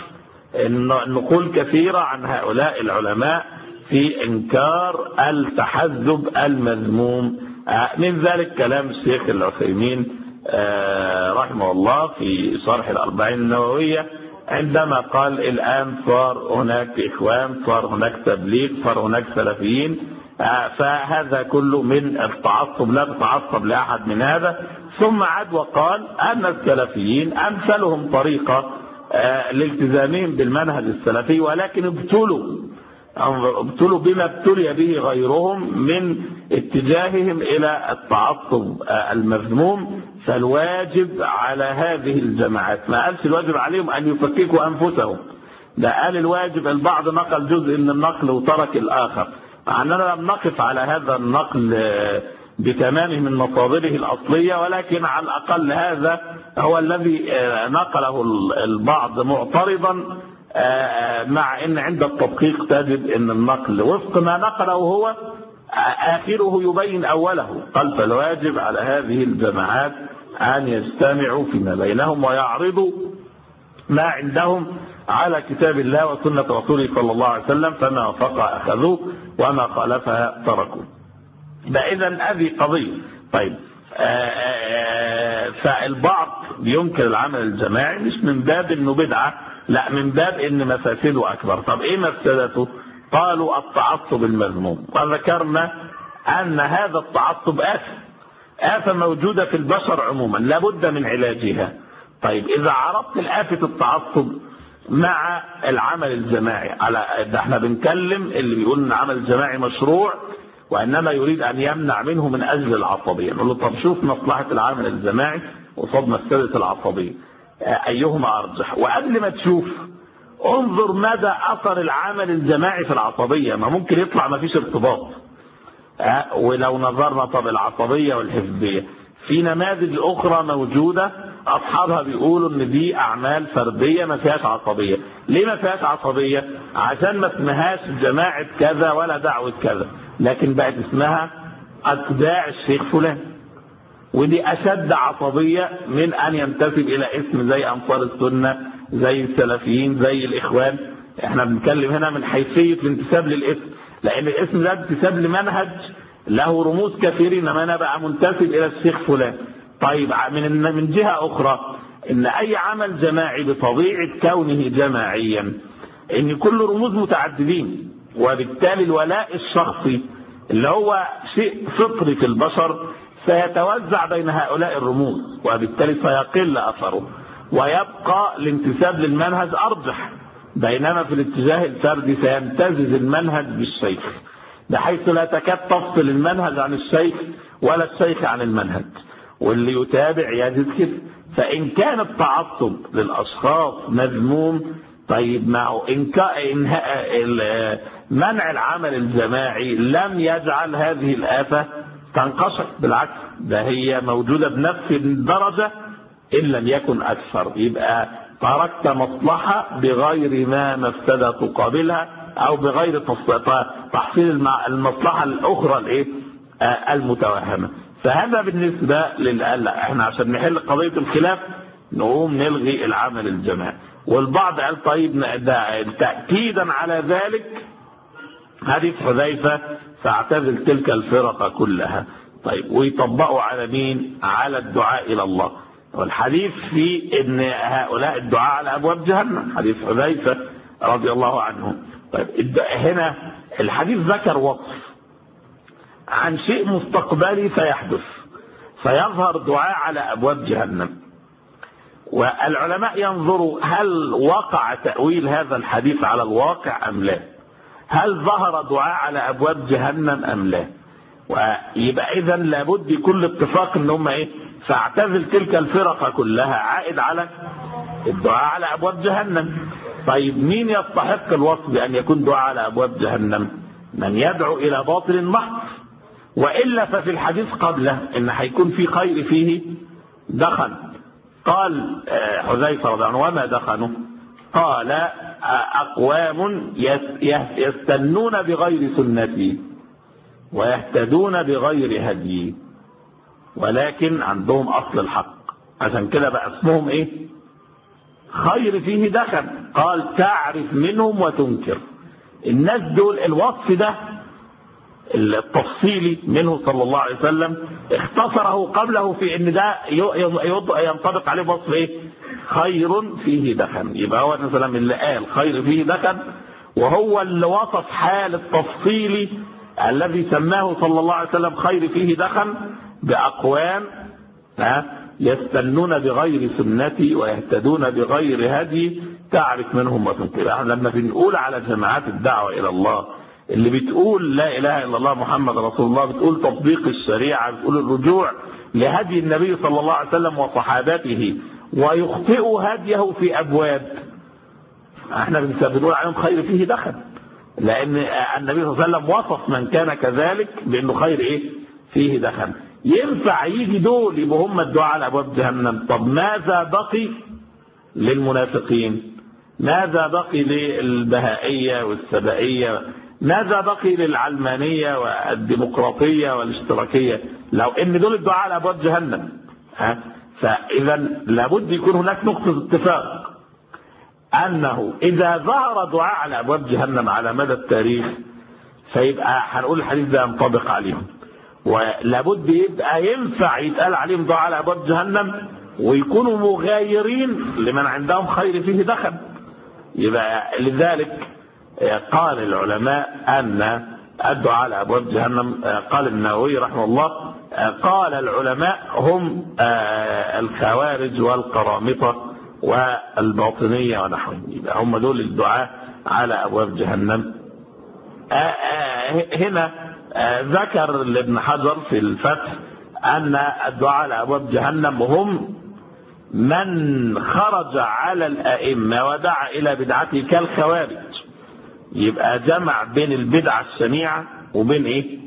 [SPEAKER 3] النقول كثيرة عن هؤلاء العلماء في إنكار التحزب المذموم. آه، من ذلك كلام الشيخ العثيمين آه، رحمه الله في شرح الأربعين النووية عندما قال الآن صار هناك إخوان صار هناك تبليغ صار هناك سلفيين. فهذا كله من التعصب لا تتعصب لأحد من هذا. ثم عاد وقال أن السلفيين أمثلهم طريقة لالتزامهم بالمنهج السلفي ولكن ابتلوا. ابتلوا بما ابتلي به غيرهم من اتجاههم إلى التعصب المذموم. فالواجب على هذه الجماعات ما قالش الواجب عليهم أن يفككوا أنفسهم. ده قال الواجب البعض نقل جزء من النقل وترك الآخر. أننا لم نقف على هذا النقل بتمامه من مصادره الأصلية ولكن على الأقل هذا هو الذي نقله البعض معترضا مع إن عند التدقيق تجد إن النقل وفق ما نقله هو آخره يبين أوله قال فالواجب على هذه الجماعات أن يجتمعوا فيما بينهم ويعرضوا ما عندهم على كتاب الله وسنة رسوله صلى الله عليه وسلم فما وفق أخذوه. وما خالفها تركوا. ده إذا هذه قضية. طيب آآ آآ فالبعض بينكر العمل الجماعي مش من باب إنه بدعة لا من باب إن مفاسده أكبر. طب إيه مفسدته؟ قالوا التعصب المذموم. وذكرنا أن هذا التعصب آفة. آفة موجودة في البشر عموما لابد من علاجها. طيب إذا عرضت الآفة التعصب مع العمل الجماعي. على ده إحنا بنكلم اللي بيقول إن العمل الجماعي مشروع وإنما يريد أن يمنع منه من أجل العصبية. نقول له طب شوف مصلحة العمل الجماعي قصاد مفسده العصبية. أيهما أرجح؟ وقبل ما تشوف انظر مدى أثر العمل الجماعي في العصبية. ما ممكن يطلع ما فيش ارتباط. ولو نظرنا طب العصبية والحزبية. في نماذج أخرى موجودة أصحابها بيقولوا إن دي أعمال فردية ما فيهاش عصبية. ليه ما فيهاش عصبية؟ عشان ما اسمهاش جماعة كذا ولا دعوة كذا. لكن بقت اسمها أتباع الشيخ فلان. ودي أشد عصبية من أن ينتسب إلى اسم زي أنصار السنة زي السلفيين زي الإخوان. إحنا بنتكلم هنا من حيثية الانتساب للاسم. لأن الاسم ده انتساب لمنهج له رموز كثيرين إنما أنا بقى منتسب إلى الشيخ فلان. طيب من من جهة أخرى إن أي عمل جماعي بطبيعة كونه جماعيا إن كل رموز متعددين وبالتالي الولاء الشخصي اللي هو شيء فطري في البشر سيتوزع بين هؤلاء الرموز وبالتالي سيقل أثره ويبقى الانتساب للمنهج أرجح بينما في الاتجاه الفردي سيمتزج المنهج بالشيخ بحيث لا تكاد تفصل المنهج عن الشيخ ولا الشيخ عن المنهج. واللي يتابع يجد كده. فإن كان التعصب للأشخاص مذموم طيب معه منع العمل الجماعي لم يجعل هذه الآفة تنقصر بالعكس ده هي موجودة بنفس الدرجة إن لم يكن أكثر. يبقى تركت مصلحة بغير ما مفسدة تقابلها أو بغير تحصيل المصلحة الأخرى الإيه؟ المتوهمة. فهذا بالنسبة لل إحنا عشان نحل قضية الخلاف نقوم نلغي العمل الجماعي. والبعض قال طيب ده تأكيدا على ذلك. حديث حذيفة فاعتزل تلك الفرق كلها. طيب ويطبقوا على مين؟ على الدعاء إلى الله. والحديث في إن هؤلاء الدعاء على أبواب جهنم. حديث حذيفة رضي الله عنه. طيب هنا الحديث ذكر وصف. عن شيء مستقبلي سيحدث فيظهر دعاء على أبواب جهنم. والعلماء ينظروا هل وقع تأويل هذا الحديث على الواقع أم لا. هل ظهر دعاء على أبواب جهنم أم لا. ويبقى إذا لابد كل اتفاق إن هم إيه فاعتزل تلك الفرق كلها. عائد على الدعاء على أبواب جهنم. طيب مين يستحق الوصف بأن يكون دعاء على أبواب جهنم؟ من يدعو إلى باطل محض. وإلا ففي الحديث قبله إن هيكون في خير فيه دخن. قال آه، حذيفة رضي عنه وما دخنوا قال آه، أقوام يس- يس- يستنون بغير سنتي ويهتدون بغير هدي ولكن عندهم أصل الحق. عشان كده بقى اسمهم إيه؟ خير فيه دخن. قال تعرف منهم وتنكر. الناس دول الوصف ده التفصيلي منه صلى الله عليه وسلم اختصره قبله في إن ده ينطبق عليه وصف إيه؟ خير فيه دخن. يبقى هو وسلم اللي قال خير فيه دخن. وهو اللي وصف حال التفصيلي الذي سماه صلى الله عليه وسلم خير فيه دخن بأقوام ها يستنون بغير سنتي ويهتدون بغير هدي تعرف منهم وتنكر إحنا لما بنقول على جماعات الدعوة إلى الله اللي بتقول لا إله إلا الله محمد رسول الله بتقول تطبيق الشريعة بتقول الرجوع لهدي النبي صلى الله عليه وسلم وصحابته ويخطئ هديه في أبواب. إحنا بنقول عليهم خير فيه دخل لأن النبي صلى الله عليه وسلم وصف من كان كذلك بأنه خير إيه؟ فيه دخل. ينفع يجي دول يبقوا هم الدعاء على أبواب جهنم. طب ماذا بقي للمنافقين؟ ماذا بقي للبهائية والسبائية؟ ماذا بقي للعلمانية والديمقراطية والاشتراكية؟ لو إن دول الدعاء على ابواب جهنم ها؟ فاذا لابد يكون هناك نقطة اتفاق. أنه إذا ظهر دعاء على ابواب جهنم على مدى التاريخ فيبقى هنقول الحديث ده ينطبق عليهم. ولابد يبقى ينفع يتقال عليهم دعاء على ابواب جهنم ويكونوا مغايرين لمن عندهم خير فيه دخل. يبقى لذلك قال العلماء أن الدعاء على أبواب جهنم. قال النووي رحمه الله قال العلماء هم الخوارج والقرامطة والباطنية ونحوهم يبقى هم دول الدعاء على أبواب جهنم. هنا ذكر لابن حجر في الفتح أن الدعاء على أبواب جهنم هم من خرج على الأئمة ودعا إلى بدعته كالخوارج يبقى جمع بين البدعة الشنيعه وبين إيه؟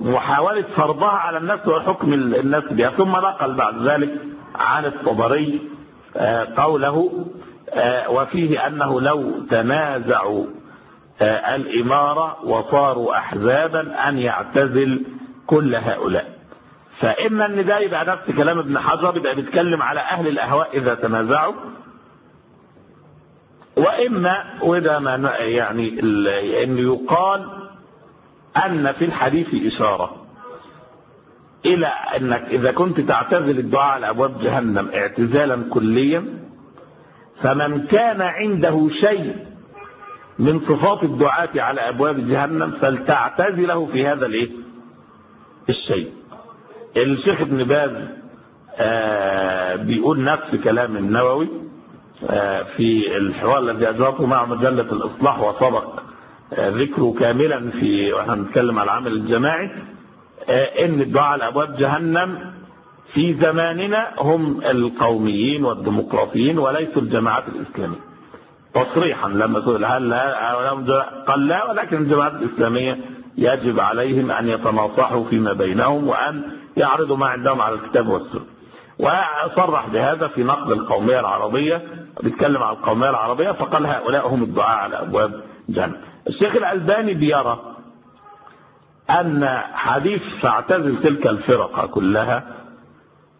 [SPEAKER 3] محاوله فرضها على الناس وحكم الناس بها ثم نقل بعد ذلك عن الطبري قوله وفيه أنه لو تنازعوا الإمارة وصاروا أحزابا أن يعتزل كل هؤلاء. فإما أن ده يبقى نفس كلام ابن حجر يبقى بيتكلم على أهل الأهواء إذا تنازعوا وإما وده ما يعني أن يقال أن في الحديث إشارة إلى أنك إذا كنت تعتزل الدعاء على أبواب جهنم اعتزالا كليا فمن كان عنده شيء من صفات الدعاة على أبواب جهنم فلتعتزله في هذا الإيه؟ الشيء الشيخ ابن باز آه بيقول نفس كلام النووي في الحوار الذي أجرته مع مجلة الإصلاح وسبق آه ذكره كاملا في وإحنا بنتكلم على العمل الجماعي إن الدعاء على أبواب جهنم في زماننا هم القوميين والديمقراطيين وليسوا الجماعات الإسلامية. تصريحا لما سئل هل قال لا ولكن الجماعات الإسلامية يجب عليهم أن يتناصحوا فيما بينهم وأن يعرضوا ما عندهم على الكتاب والسنة. وصرح بهذا في نقد القومية العربية بيتكلم عن القومية العربية فقال هؤلاء هم الدعاء على أبواب جهنم. الشيخ الألباني بيرى أن حديث فاعتزل تلك الفرقة كلها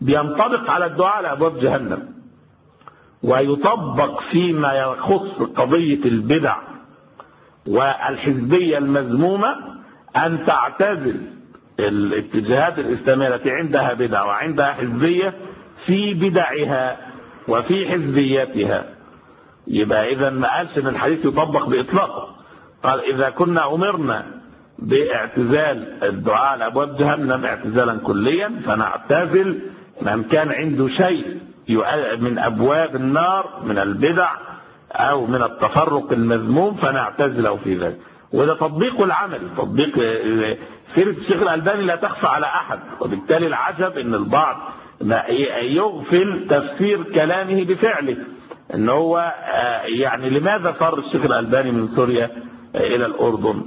[SPEAKER 3] بينطبق على الدعاء على أبواب جهنم ويطبق فيما يخص قضية البدع والحزبية المذمومة أن تعتزل الاتجاهات الإسلامية التي عندها بدع وعندها حزبية في بدعها وفي حزبيتها يبقى إذا ما قالش إن الحديث يطبق بإطلاقه. قال إذا كنا أمرنا باعتزال الدعاء على أبواب جهنم اعتزالا كليا فنعتزل من كان عنده شيء من أبواب النار من البدع أو من التفرق المذموم فنعتزله في ذلك. وده تطبيق العمل. تطبيق سيرة الشيخ الألباني لا تخفى على أحد. وبالتالي العجب أن البعض يغفل تفسير كلامه بفعله. إن هو يعني لماذا فر الشيخ الألباني من سوريا إلى الأردن؟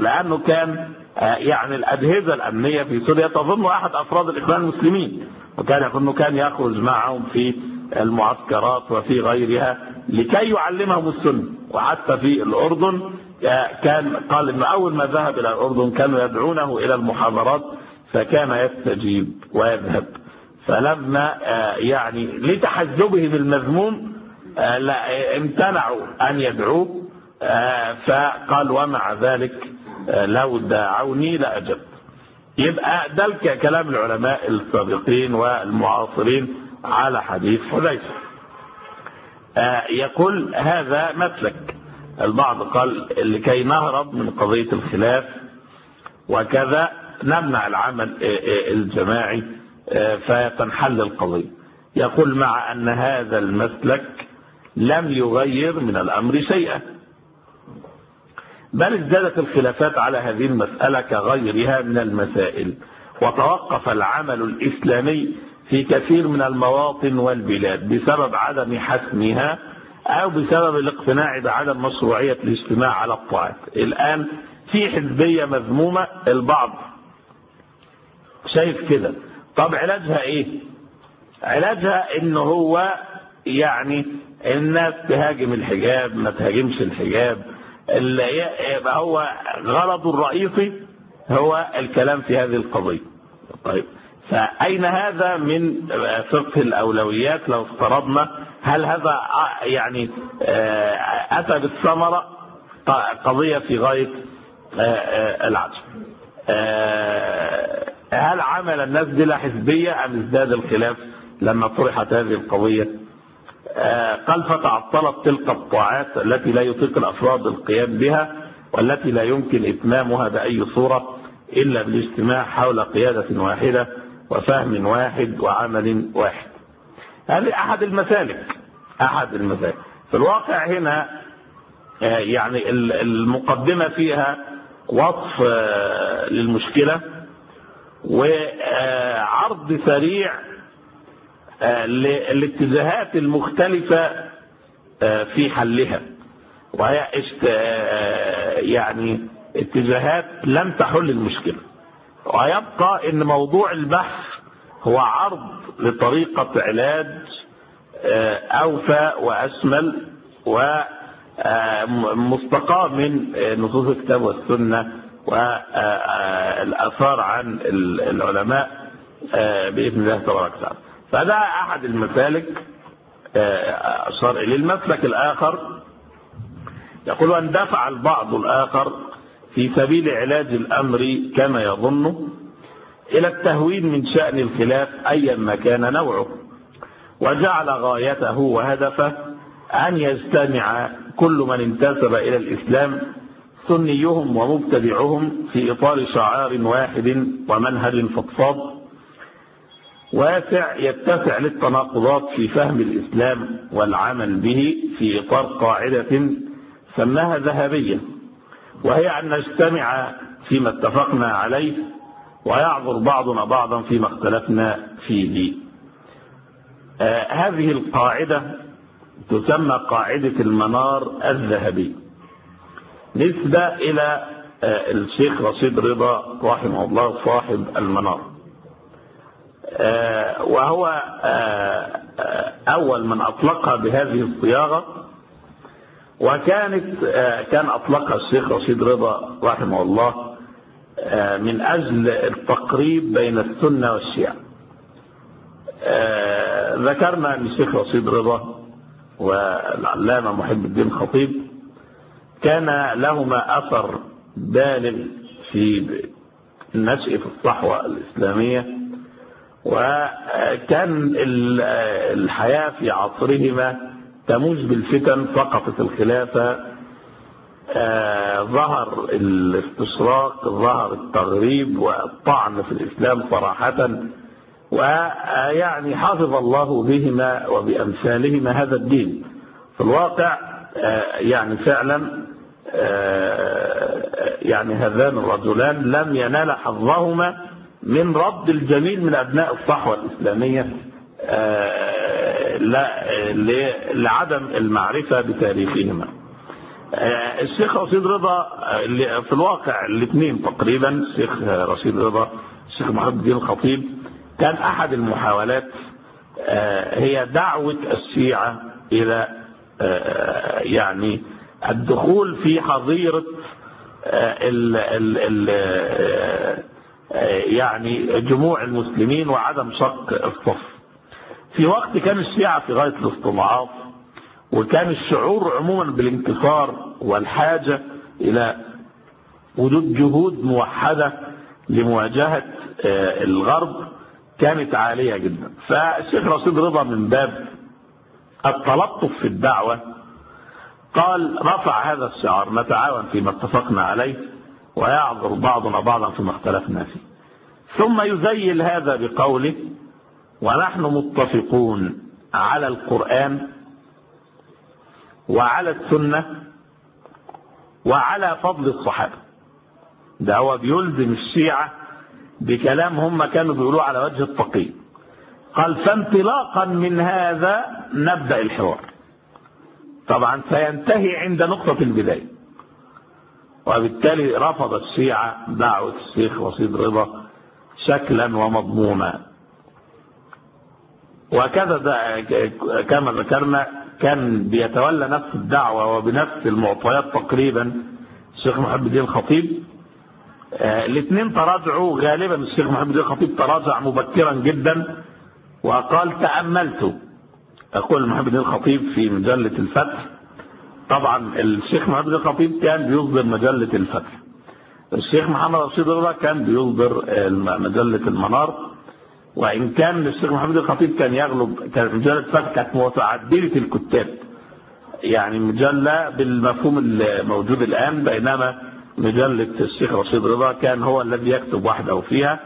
[SPEAKER 3] لأنه كان يعني الأجهزة الأمنية في سوريا تظن أحد أفراد الإخوان المسلمين وكان أنه كان يخرج معهم في المعسكرات وفي غيرها لكي يعلمهم السنة. وحتى في الأردن كان قال إنه أول ما ذهب إلى الأردن كانوا يدعونه إلى المحاضرات فكان يستجيب ويذهب. فلما يعني لتحزبه بالمذموم امتنعوا أن يدعوه فقال ومع ذلك لو دعوني لأجبت يبقى ده كلام العلماء السابقين والمعاصرين على حديث حذيفة. يقول هذا مسلك. البعض قال لكي نهرب من قضية الخلاف وكذا نمنع العمل الجماعي. فتنحل القضية. يقول مع أن هذا المسلك لم يغير من الأمر شيئا. بل ازدادت الخلافات على هذه المسألة كغيرها من المسائل وتوقف العمل الإسلامي في كثير من المواطن والبلاد بسبب عدم حسمها أو بسبب الاقتناع بعدم مشروعية الاجتماع على الطاعات. الآن في حزبية مذمومة البعض شايف كده. طب علاجها إيه؟ علاجها إن هو يعني الناس تهاجم الحجاب ما تهاجمش الحجاب. اللي يبقى هو غرضه الرئيسي هو الكلام في هذه القضية. طيب فأين هذا من فقه الأولويات لو افترضنا؟ هل هذا يعني أتى بالثمرة؟ قضية في غاية العجب هل عمل الناس بلا حزبية أم ازداد الخلاف لما طرحت هذه القضية؟ قال فتعطلت تلك الطاعات التي لا يطيق الأفراد القيام بها والتي لا يمكن إتمامها بأي صورة إلا بالاجتماع حول قيادة واحدة وفهم واحد وعمل واحد. هذه أحد المسالك أحد المسالك. في الواقع هنا يعني المقدمة فيها وصف للمشكلة. وعرض سريع للاتجاهات المختلفة في حلها. وهي يعني اتجاهات لم تحل المشكلة. ويبقى إن موضوع البحث هو عرض لطريقة علاج أوفى وأشمل ومستقى من نصوص الكتاب والسنة والآثار عن العلماء بإذن الله تبارك وتعالى. فده أحد المسالك اشار اليه المسلك الآخر. يقول أن دفع البعض الآخر في سبيل علاج الأمر كما يظن إلى التهوين من شأن الخلاف ايا ما كان نوعه وجعل غايته وهدفه أن يجتمع كل من انتسب إلى الإسلام سنيهم ومبتدعهم في إطار شعار واحد ومنهج فضفاض. واسع يتسع للتناقضات في فهم الإسلام والعمل به في إطار قاعدة سماها ذهبية وهي أن نجتمع فيما اتفقنا عليه ويعذر بعضنا بعضا فيما اختلفنا فيه. آه هذه القاعدة تسمى قاعدة المنار الذهبي. نسبة إلى آه الشيخ رشيد رضا رحمه الله صاحب المنار. آه وهو آه أول من أطلقها بهذه الصياغة وكانت كان أطلقها الشيخ رشيد رضا رحمه الله من أجل التقريب بين السنة والشيعة. ذكرنا أن الشيخ رشيد رضا والعلامة محب الدين خطيب كان لهما أثر بالغ في في الصحوة الإسلامية وكان ال- الحياة في عصرهما تموج بالفتن سقطت الخلافة آه، ظهر الاستشراق ظهر التغريب والطعن في الإسلام صراحة ويعني حفظ الله بهما وبأمثالهما هذا الدين. في الواقع آه، يعني فعلا يعني هذان الرجلان لم ينال حظهما من رد الجميل من أبناء الصحوة الإسلامية آه، لعدم المعرفة بتاريخهما. آه، الشيخ رشيد رضا آه، في الواقع الاثنين تقريبا الشيخ رشيد رضا الشيخ محمد الدين الخطيب كان أحد المحاولات آه، هي دعوة الشيعة آه، يعني الدخول في حظيرة آه، ال ال ال آه، يعني جموع المسلمين وعدم شق الصف. في وقت كان الشيعة في غاية الاستضعاف وكان الشعور عموما بالانكسار والحاجة إلى وجود جهود موحدة لمواجهة آه، الغرب كانت عالية جدا. فالشيخ رشيد رضا من باب التلطف في الدعوة قال رفع هذا الشعار نتعاون فيما اتفقنا عليه ويعذر بعضنا بعضا فيما اختلفنا فيه. ثم يزيل هذا بقوله ونحن متفقون على القرآن وعلى السنة وعلى فضل الصحابة. ده هو بيلزم الشيعة بكلام هم كانوا بيقولوه على وجه التقي قال فانطلاقا من هذا نبدأ الحوار. طبعا سينتهي عند نقطة البداية. وبالتالي رفض الشيعة دعوة الشيخ وسيد رضا شكلا ومضمونا وكذا كما ذكرنا كان بيتولى نفس الدعوة وبنفس المعطيات تقريبا الشيخ محمد الدين الخطيب. آه، الاثنين تراجعوا غالبا الشيخ محمد الدين الخطيب تراجع مبكرا جدا وقال تأملت. يقول محمد الخطيب في مجلة الفتح. طبعا الشيخ محمد الخطيب كان بيصدر مجلة الفتح. الشيخ محمد رشيد رضا كان بيصدر آه، مجلة المنار. وإن كان الشيخ محمد الخطيب كان يغلب كانت مجلة فتح كانت متعددة الكتاب. يعني مجلة بالمفهوم الموجود الآن بينما مجلة الشيخ رشيد رضا كان هو الذي يكتب وحده فيها.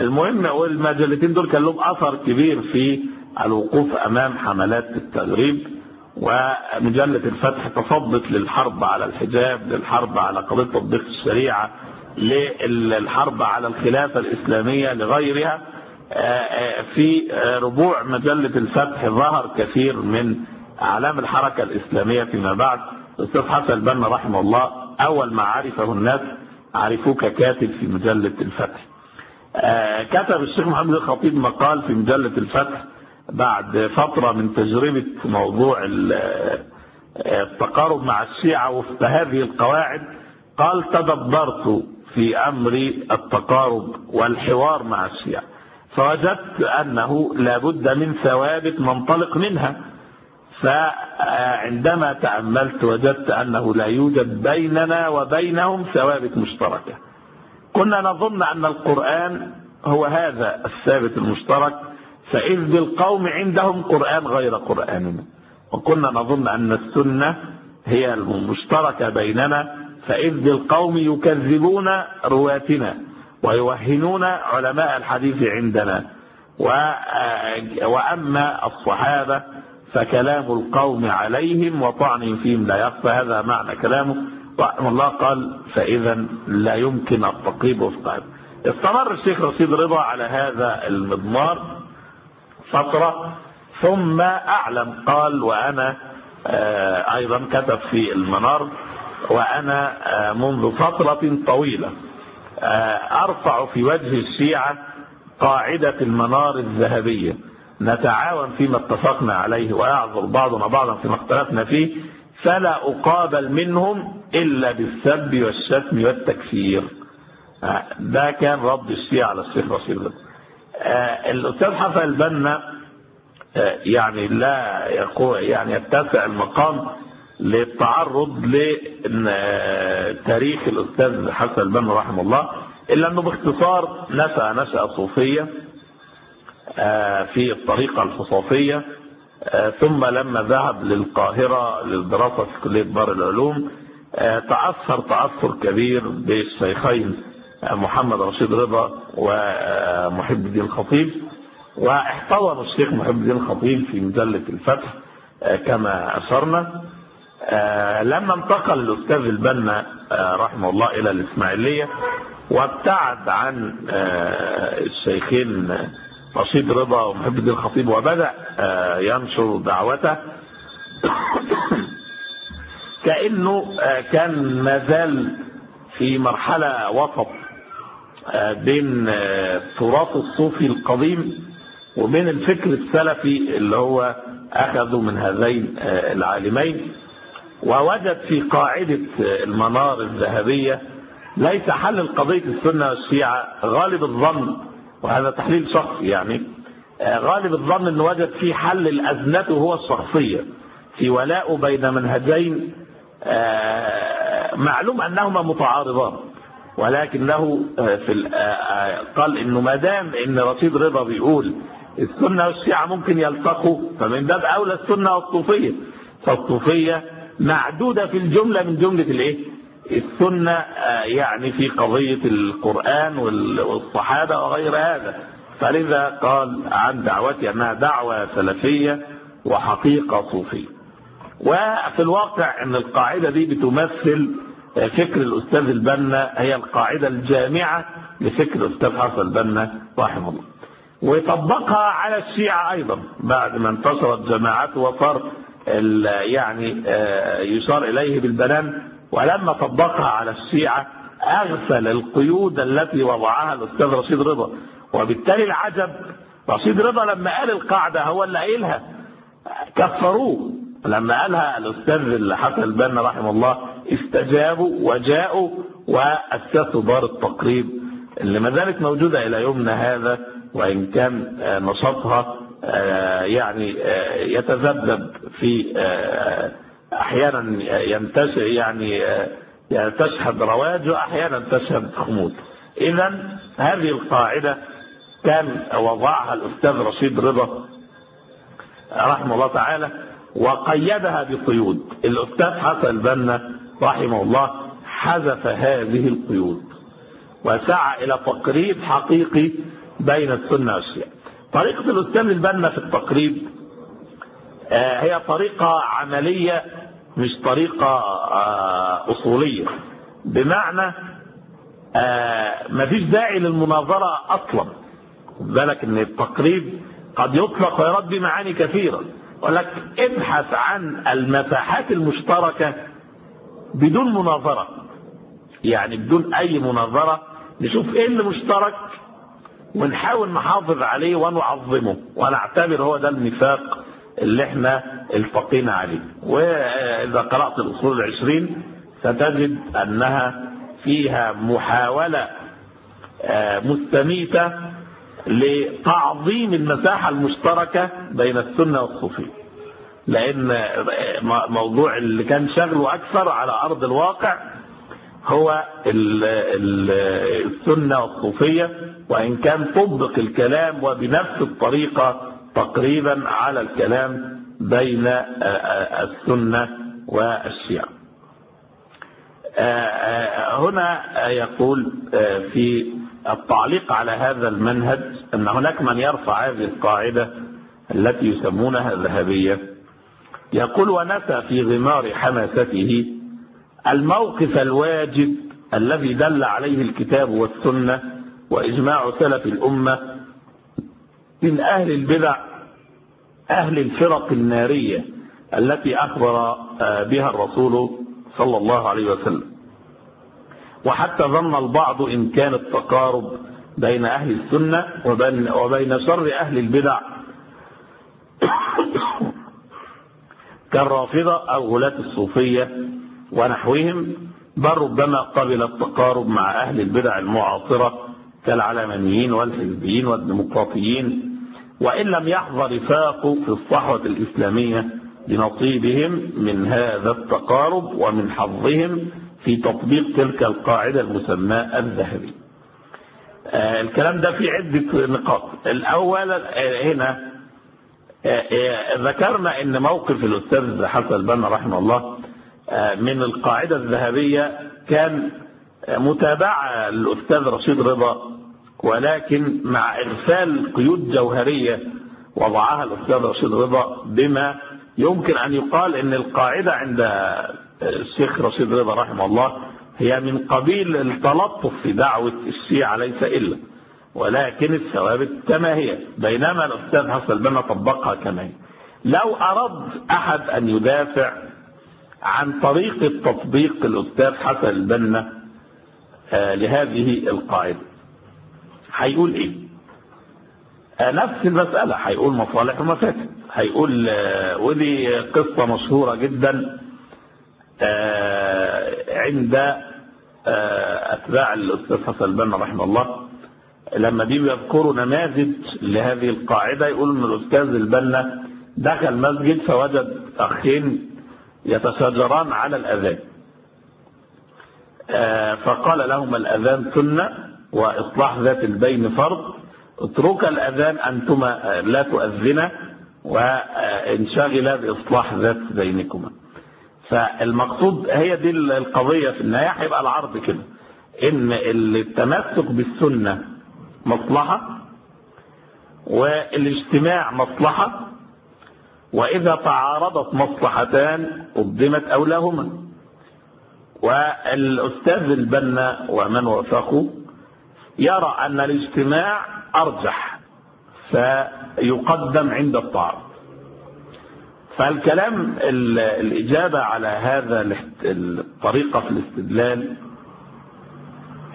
[SPEAKER 3] المهم والمجلتين دول كان لهم أثر كبير في الوقوف أمام حملات التغريب ومجلة الفتح تصدت للحرب على الحجاب للحرب على قضية تطبيق الشريعة للحرب على الخلافة الإسلامية لغيرها. في ربوع مجلة الفتح ظهر كثير من أعلام الحركة الإسلامية فيما بعد. الأستاذ حسن البنا رحمه الله أول ما عرفه الناس عرفوه ككاتب في مجلة الفتح. كتب الشيخ محمد الخطيب مقال في مجلة الفتح بعد فترة من تجربة موضوع التقارب مع الشيعة وفق هذه القواعد قال تدبرت في أمر التقارب والحوار مع الشيعة فوجدت أنه لابد من ثوابت ننطلق منها. فعندما تأملت وجدت أنه لا يوجد بيننا وبينهم ثوابت مشتركة. كنا نظن أن القرآن هو هذا الثابت المشترك فإذ بالقوم عندهم قرآن غير قرآننا وكنا نظن أن السنة هي المشتركة بيننا فإذ بالقوم يكذبون رواتنا ويوهنون علماء الحديث عندنا. وأما الصحابة فكلام القوم عليهم وطعنهم فيهم لا يخفى. هذا معنى كلامه. رحمه الله قال فإذا لا يمكن التقريب وفق استمر الشيخ رشيد رضا على هذا المضمار. فترة ثم أعلم. قال وأنا أيضا كتب في المنار وأنا منذ فترة طويلة أرفع في وجه الشيعة قاعدة المنار الذهبية. نتعاون فيما اتفقنا عليه ويعذر بعضنا بعضا فيما اختلفنا فيه. فلا أقابل منهم إلا بالسب والشتم والتكفير. ده كان رد الشيعة على الشيخ رشيد رضا الأستاذ حسن البنا يعني لا يعني يتسع المقام للتعرض لتاريخ الأستاذ حسن البنا رحمه الله إلا أنه باختصار نشأ نشأة صوفية آه، في الطريقة الحصافية آه، ثم لما ذهب للقاهرة للدراسة في كلية دار العلوم آه، تأثر تأثر كبير بالشيخين آه، محمد رشيد رضا ومحب الدين الخطيب. واحتضن الشيخ محب الدين الخطيب في مجلة الفتح آه، كما أشرنا. آه، لما انتقل الأستاذ البنا آه، رحمه الله إلى الإسماعيلية وابتعد عن الشيخين رشيد رضا ومحب الدين الخطيب وبدأ ينشر دعوته. كأنه كان ما زال في مرحلة وسط بين آه، التراث الصوفي القديم وبين الفكر السلفي اللي هو أخذه من هذين آه، العالمين. ووجد في قاعدة آه، المنار الذهبية ليس حل القضية السنة والشيعة غالب الظن وهذا تحليل شخصي يعني آه، غالب الظن انه وجد فيه حل الأزمة هو الشخصية. في ولاء بين منهجين آه، معلوم أنهما متعارضان. ولكنه آه، في آه، آه، قال إنه ما دام إن رشيد رضا بيقول السنة والشيعة ممكن يلتقوا فمن باب أولى السنة والصوفية. فالصوفية معدودة في الجملة من جملة الإيه؟ السنة يعني في قضية القرآن وال- والصحابة وغير هذا. فلذا قال عن دعوتي أنها دعوة سلفية وحقيقة صوفية. وفي الواقع إن القاعدة دي بتمثل فكر الأستاذ البنا هي القاعدة الجامعة لفكر الأستاذ حسن البنا رحمه الله. وطبقها على الشيعة أيضا بعد ما انتشرت جماعته وصار يعني آه، يشار إليه بالبنان. ولما طبقها على الشيعة أغفل القيود التي وضعها الأستاذ رشيد رضا. وبالتالي العجب رشيد رضا لما قال القاعدة هو اللي قايلها كفروه. لما قالها الأستاذ الحسن البنا رحمه الله استجابوا وجاءوا واسسوا دار التقريب اللي ما زالت موجودة إلى يومنا هذا وإن كان آه، نشاطها آه، يعني آه، يتذبذب في أحيانا ينتشر يعني تشهد رواج واحيانا تشهد خمود. اذا هذه القاعدة كان وضعها الأستاذ رشيد رضا رحمه الله تعالى وقيدها بقيود. الأستاذ حسن البنا رحمه الله حذف هذه القيود وسعى إلى تقريب حقيقي بين السنة والشيعة طريقة الأستاذ البنا في التقريب آه، هي طريقة عملية مش طريقة آه، أصولية. بمعنى آه، مفيش داعي للمناظرة أصلا. بالك إن التقريب قد يطلق ويرد بمعاني كثيرة. ولك ابحث عن المساحات المشتركة بدون مناظرة. يعني بدون أي مناظرة نشوف إيه اللي مشترك ونحاول نحافظ عليه ونعظمه. ونعتبر هو ده الميثاق اللي إحنا التقينا عليه. وإذا قرأت الأصول العشرين ستجد أنها فيها محاولة آه، مستميتة لتعظيم المساحة المشتركة بين السنة والصوفية. لأن موضوع اللي كان شغله أكثر على أرض الواقع هو ال- ال- السنة والصوفية وإن كان طبق الكلام وبنفس الطريقة تقريبا على الكلام بين السنة والشيعة. هنا يقول في التعليق على هذا المنهج أن هناك من يرفع هذه القاعدة التي يسمونها الذهبية. يقول ونسى في غمار حماسته الموقف الواجب الذي دل عليه الكتاب والسنة وإجماع سلف الأمة من أهل البدع أهل الفرق النارية التي أخبر آه، بها الرسول صلى الله عليه وسلم. وحتى ظن البعض إن كان التقارب بين أهل السنة وبين, وبين شر أهل البدع. كالرافضة أو غلاة الصوفية ونحوهم بل ربما قبل التقارب مع أهل البدع المعاصرة كالعلمانيين والحزبيين والديمقراطيين. وإن لم يحظى رفاق في الصحوة الإسلامية بنصيبهم من هذا التقارب ومن حظهم في تطبيق تلك القاعدة المسماة الذهبية آه، الكلام ده في عدة نقاط. الأول آه، هنا ذكرنا إن موقف الأستاذ حسن البنا رحمه الله آه، من القاعدة الذهبية كان متابعة للأستاذ رشيد رضا ولكن مع إغفال قيود جوهرية وضعها الأستاذ رشيد رضا بما يمكن أن يقال أن القاعدة عند الشيخ رشيد رضا رحمه الله هي من قبيل التلطف في دعوة الشيعة ليس إلا. ولكن الثوابت كما هي. بينما الأستاذ حسن البنا طبقها كما هي لو أراد أحد أن يدافع عن طريقة تطبيق الأستاذ حسن البنا آه، لهذه القاعدة هيقول إيه؟ آه، نفس المسألة هيقول مصالح ومفاسد هيقول آه، ودي قصة مشهورة جدا عند أتباع الأستاذ حسن البنا رحمه الله. لما بيجوا يذكروا نماذج لهذه القاعدة يقولوا أن الأستاذ البنا دخل مسجد فوجد أخين يتشاجران على الأذان. آه، فقال لهما الأذان سنة وإصلاح ذات البين فرض. اترك الأذان أنتما آه، لا تؤذنا وانشغلا بإصلاح ذات بينكما. فالمقصود هي دي القضية في النهاية هيبقى العرض كده. إن التمسك بالسنة مصلحة والاجتماع مصلحة وإذا تعارضت مصلحتان قدمت أولاهما والأستاذ البنا ومن وافقه يرى أن الاجتماع أرجح فيقدم عند التعارض فالكلام ال- الإجابة على هذا الطريقة في الاستدلال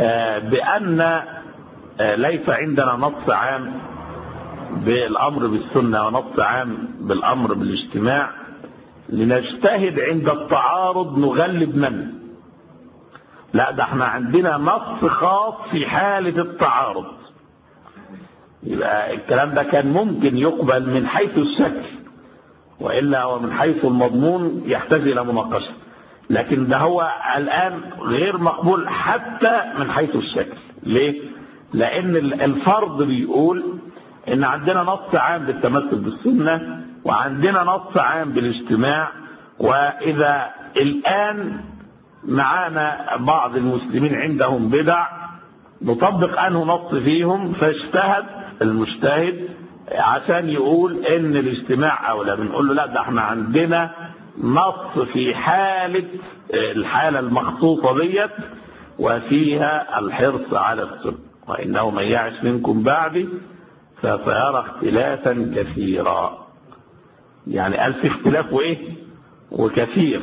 [SPEAKER 3] آه، بأن ليس عندنا نص عام بالأمر بالسنة ونص عام بالأمر بالاجتماع لنجتهد عند التعارض نغلب من؟ لا ده إحنا عندنا نص خاص في حالة التعارض. يبقى الكلام ده كان ممكن يقبل من حيث الشكل وإلا هو من حيث المضمون يحتاج إلى مناقشة. لكن ده هو الآن غير مقبول حتى من حيث الشكل. ليه؟ لأن الفرض بيقول إن عندنا نص عام بالتمسك بالسنة وعندنا نص عام بالاجتماع وإذا الآن معانا بعض المسلمين عندهم بدع نطبق أنه نص فيهم فاجتهد المجتهد عشان يقول إن الاجتماع أولى. بنقول له لا ده إحنا عندنا نص في حالة الحالة المخصوصة ديت وفيها الحرص على السنة وإنه من يعش منكم بعدي فسيرى اختلافا كثيرا. يعني في اختلاف وإيه؟ وكثير.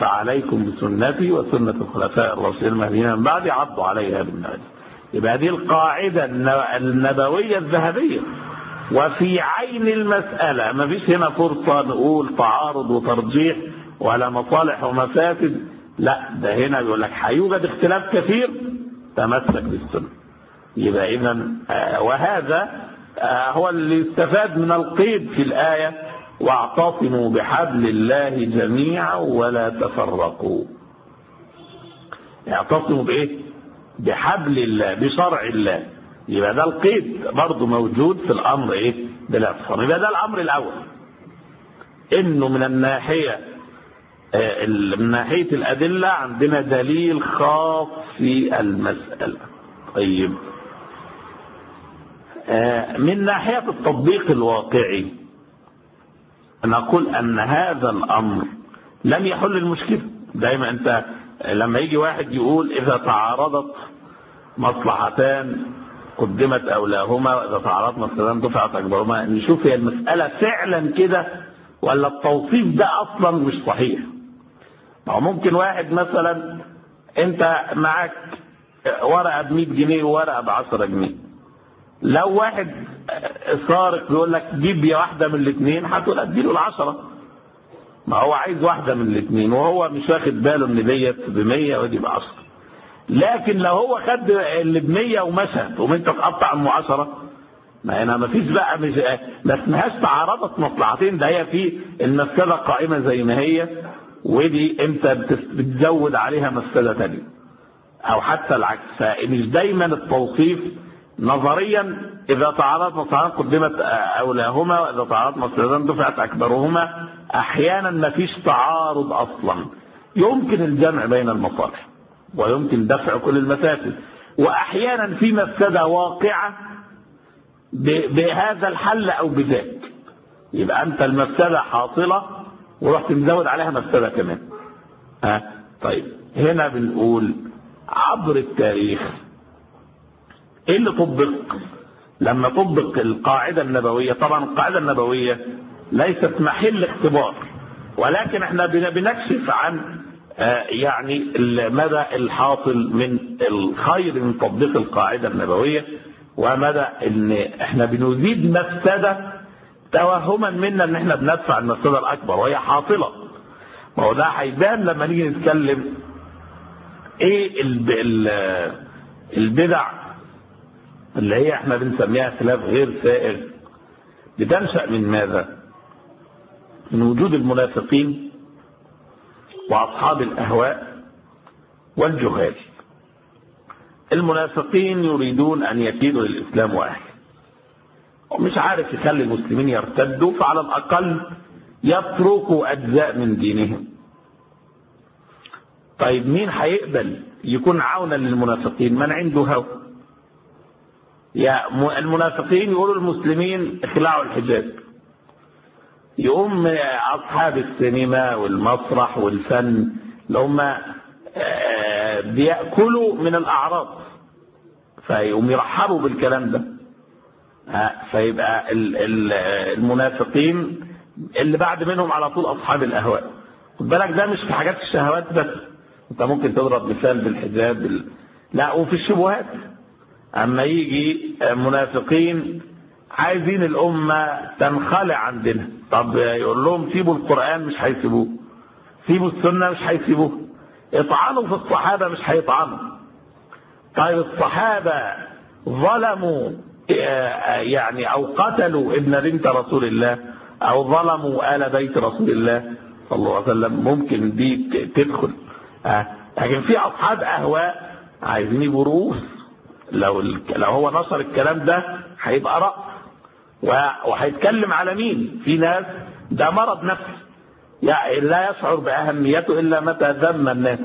[SPEAKER 3] فعليكم بسنتي وسنة الخلفاء الراشدين المهديين من بعدي عضوا عليها بالنواجذ يبقى دي القاعدة النبوية الذهبية. وفي عين المسألة ما فيش هنا فرصة نقول تعارض وترجيح ولا مصالح ومفاسد. لا ده هنا بيقول لك هيوجد اختلاف كثير تمسك بالسنة. يبقى إذا آه، وهذا آه، هو اللي استفاد من القيد في الآية واعتصموا بحبل الله جميعا ولا تفرقوا. اعتصموا بإيه؟ بحبل الله بشرع الله. يبقى ده القيد برضه موجود في الأمر إيه؟ بالاعتصام يبقى ده الأمر الأول. إنه من الناحية ال- من ناحية الأدلة عندنا دليل خاص في المسألة. طيب. آه، من ناحية التطبيق الواقعي نقول أن هذا الأمر لم يحل المشكلة. دايما أنت لما يجي واحد يقول إذا تعارضت مصلحتان قدمت أولاهما وإذا تعارضت مصلحتان دفعت أكبرهما نشوف هي المسألة فعلا كده ولا التوصيف ده أصلا مش صحيح. ما هو ممكن واحد مثلا أنت معاك ورقة ب 100 جنيه وورقة ب 10 جنيه. لو واحد سارق بيقول لك جيب يا واحدة من الاثنين هتقول أديله العشرة. ما هو عايز واحدة من الاثنين وهو مش واخد باله إن ديت ب 100 ودي ب 10 لكن لو هو خد اللي ب 100 ومشى تقوم أنت تقطع ام 10 ما هنا ما فيش بقى مش ما اسمهاش تعارضت مصلحتين ده هي في المفسدة قائمة زي ما هي. ودي انت بتزود عليها مفسدة تانية. أو حتى العكس. فمش دايما التوصيف نظريا إذا تعارضت مصلحتان قدمت أولاهما واذا تعارضت مصلحتان دفعت أكبرهما أحيانا ما فيش تعارض أصلا. يمكن الجمع بين المصالح ويمكن دفع كل المفاسد واحيانا في مفسدة واقعة بهذا الحل أو بذاك. يبقى أنت المفسدة حاصلة ورحت مزود عليها مفسده كمان. ها؟ طيب هنا بنقول عبر التاريخ. إيه اللي طبق؟ لما طبق القاعدة النبوية طبعا القاعدة النبوية ليست محل اختبار ولكن إحنا بنكشف عن يعني مدى الحاصل من الخير من تطبيق القاعدة النبوية ومدى إن إحنا بنزيد مفسدة توهما منا إن إحنا بندفع المفسده الاكبر وهي حاصلة. ما هو ده هيبان لما نيجي نتكلم إيه البدع اللي هي إحنا بنسميها خلاف غير سائغ بتنشا من ماذا؟ من وجود المنافقين وأصحاب الأهواء والجهال. المنافقين يريدون أن يكيدوا للإسلام واهله ومش عارف يخلي المسلمين يرتدوا فعلى الأقل يتركوا أجزاء من دينهم. طيب مين هيقبل يكون عونا للمنافقين؟ من عنده هوى؟ يا المنافقين يقولوا المسلمين اخلعوا الحجاب. يقوم أصحاب السينما والمسرح والفن اللي هم بيأكلوا من الأعراض فيقوم يرحبوا بالكلام ده. فيبقى المنافقين اللي بعد منهم على طول أصحاب الأهواء. خد بالك ده مش في حاجات الشهوات بس. أنت ممكن تضرب مثال بالحجاب بال... لا وفي الشبهات. أما يجي منافقين عايزين الأمة تنخلع عن دينها طب يقول لهم سيبوا القرآن مش هيسيبوه سيبوا السنة مش هيسيبوه اطعنوا في الصحابة مش هيطعنوا. طيب الصحابة ظلموا يعني أو قتلوا ابن بنت رسول الله أو ظلموا آل بيت رسول الله صلى الله عليه وسلم ممكن دي تدخل. لكن في أصحاب أهواء عايزين يبقوا لو لو هو نشر الكلام ده هيبقى رأي. وهيتكلم على مين؟ في ناس ده مرض نفسي. يعني لا يشعر بأهميته إلا متى ذم الناس.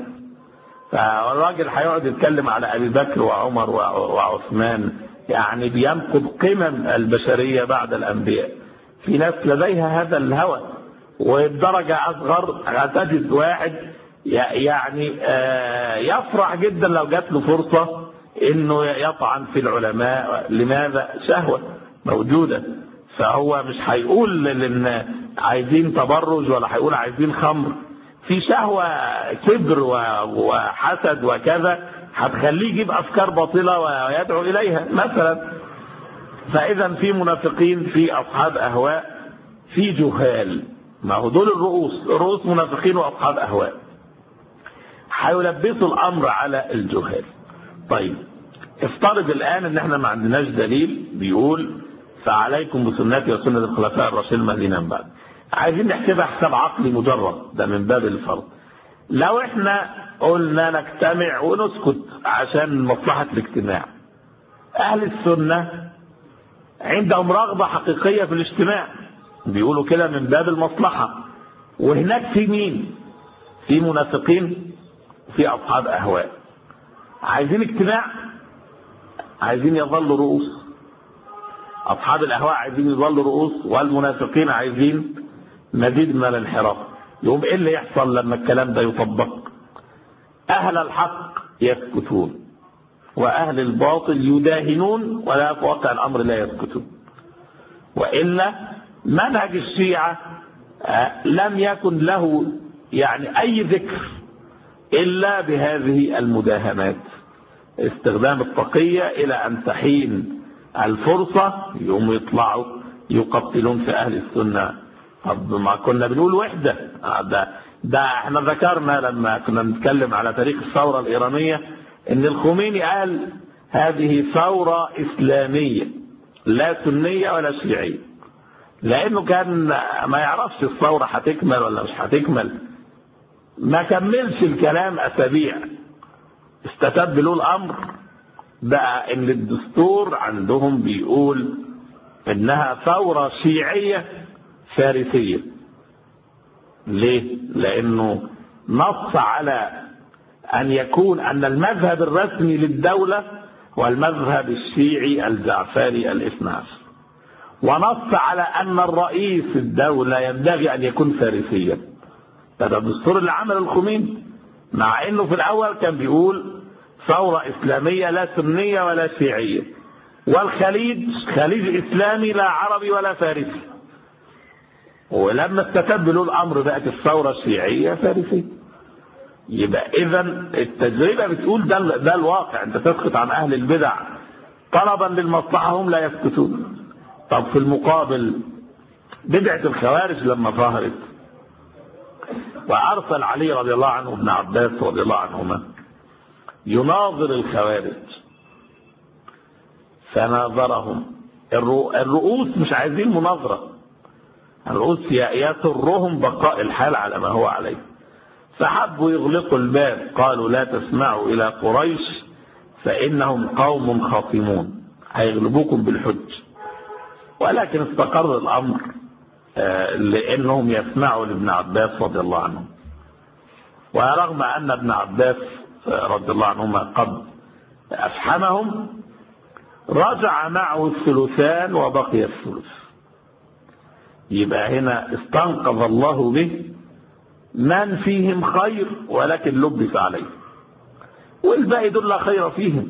[SPEAKER 3] فالراجل هيقعد يتكلم على أبي بكر وعمر وعثمان. يعني بينقض قمم البشرية بعد الأنبياء. في ناس لديها هذا الهوى وبدرجه أصغر. هتجد واحد يعني يفرح جدا لو جات له فرصة إنه يطعن في العلماء. لماذا؟ شهوة موجودة. فهو مش هيقول لأن عايزين تبرج ولا هيقول عايزين خمر. في شهوة كبر وحسد وكذا. هتخليه يجيب أفكار باطلة ويدعو إليها مثلا. فاذا في منافقين في أصحاب أهواء في جهال. ما هو دول الرؤوس الرؤوس منافقين وأصحاب أهواء. هيلبسوا الأمر على الجهال. طيب افترض الآن إن إحنا ما عندناش دليل بيقول فعليكم بسنتي وسنة الخلفاء الراشدين المهديين من بعد. عايزين نحسبها حساب عقلي مجرد ده من باب الفرض لو إحنا قلنا نجتمع ونسكت عشان مصلحة الاجتماع. أهل السنة عندهم رغبة حقيقية في الاجتماع. بيقولوا كده من باب المصلحة. وهناك في مين؟ في منافقين في أصحاب أهواء. عايزين اجتماع؟ عايزين يظلوا رؤوس. أصحاب الأهواء عايزين يظلوا رؤوس والمنافقين عايزين مزيد من الانحراف. يقوم إيه اللي يحصل لما الكلام ده يطبق؟ أهل الحق يسكتون وأهل الباطل يداهنون ولا في واقع الأمر لا يسكتون. وإلا منهج الشيعة لم يكن له يعني أي ذكر إلا بهذه المداهمات. استخدام التقية إلى أن تحين الفرصة يوم يطلعوا يقتلون في أهل السنة. طب ما كنا بنقول وحدة ده, ده إحنا ذكرنا لما كنا نتكلم على تاريخ الثورة الإيرانية إن الخميني قال هذه ثورة إسلامية لا سنية ولا شيعية. لأنه كان ما يعرفش الثورة هتكمل ولا مش هتكمل. ما كملش الكلام أسابيع. استتب له الأمر. بقى إن الدستور عندهم بيقول إنها ثورة شيعية فارسية. ليه؟ لأنه نص على أن يكون أن المذهب الرسمي للدولة هو المذهب الشيعي الجعفري الاثنى عشر ونص على أن الرئيس الدولة ينبغي أن يكون فارسيا. هذا الدستور اللي عمل الخميني. مع إنه في الأول كان بيقول ثورة إسلامية لا سنية ولا شيعية. والخليج خليج إسلامي لا عربي ولا فارسي. ولما استتب له الأمر بقت الثورة الشيعية فارسية. يبقى اذا التجربة بتقول ده, ده الواقع. أنت تسقط عن أهل البدع. طلبا للمصلحة هم لا يسكتون طب في المقابل بدعة الخوارج لما ظهرت وارسل علي رضي الله عنه ابن عباس رضي الله عنهما يناظر الخوارج فناظرهم. الرؤوس مش عايزين مناظرة. الرؤوس يسرهم بقاء الحال على ما هو عليه. فحبوا يغلقوا الباب. قالوا لا تسمعوا إلى قريش فإنهم قوم خاصمون هيغلبوكم بالحج. ولكن استقر الأمر لأنهم يسمعوا لابن عباس رضي الله عنه ورغم أن ابن عباس رضي الله عنهما قد أفحمهم رجع معه الثلثان وبقي الثلث. يبقى هنا استنقذ الله به من فيهم خير ولكن لبس عليه. والباقي دول لا خير فيهم.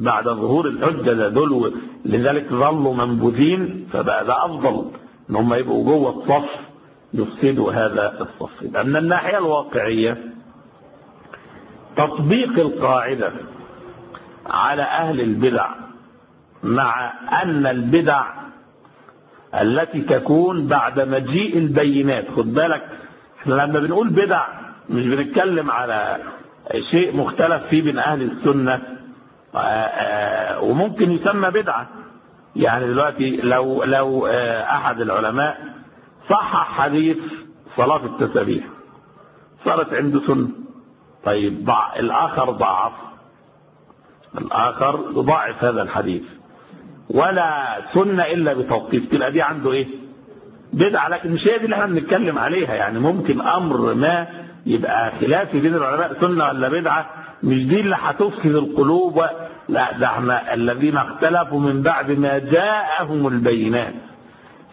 [SPEAKER 3] بعد ظهور الحجة ده دول لذلك ظلوا منبوذين فبقى ده أفضل إن هم يبقوا جوه الصف يفسدوا هذا الصف. من الناحية الواقعية تطبيق القاعدة على أهل البدع مع أن البدع التي تكون بعد مجيء البينات. خد بالك إحنا لما بنقول بدع مش بنتكلم على شيء مختلف فيه بين أهل السنة. وممكن يسمى بدعة. يعني دلوقتي لو لو أحد العلماء صحح حديث صلاة التسابيح صارت عنده سنة. طيب ضع الآخر ضعف. الآخر يضاعف هذا الحديث. ولا سنة إلا بتوقيف تبقى دي عنده إيه؟ بدعة. لكن مش هي دي اللي إحنا بنتكلم عليها. يعني ممكن أمر ما يبقى خلافي بين العلماء سنة ولا بدعة. مش دي اللي هتفسد القلوب. و... لا ده إحنا الذين اختلفوا من بعد ما جاءهم البينات.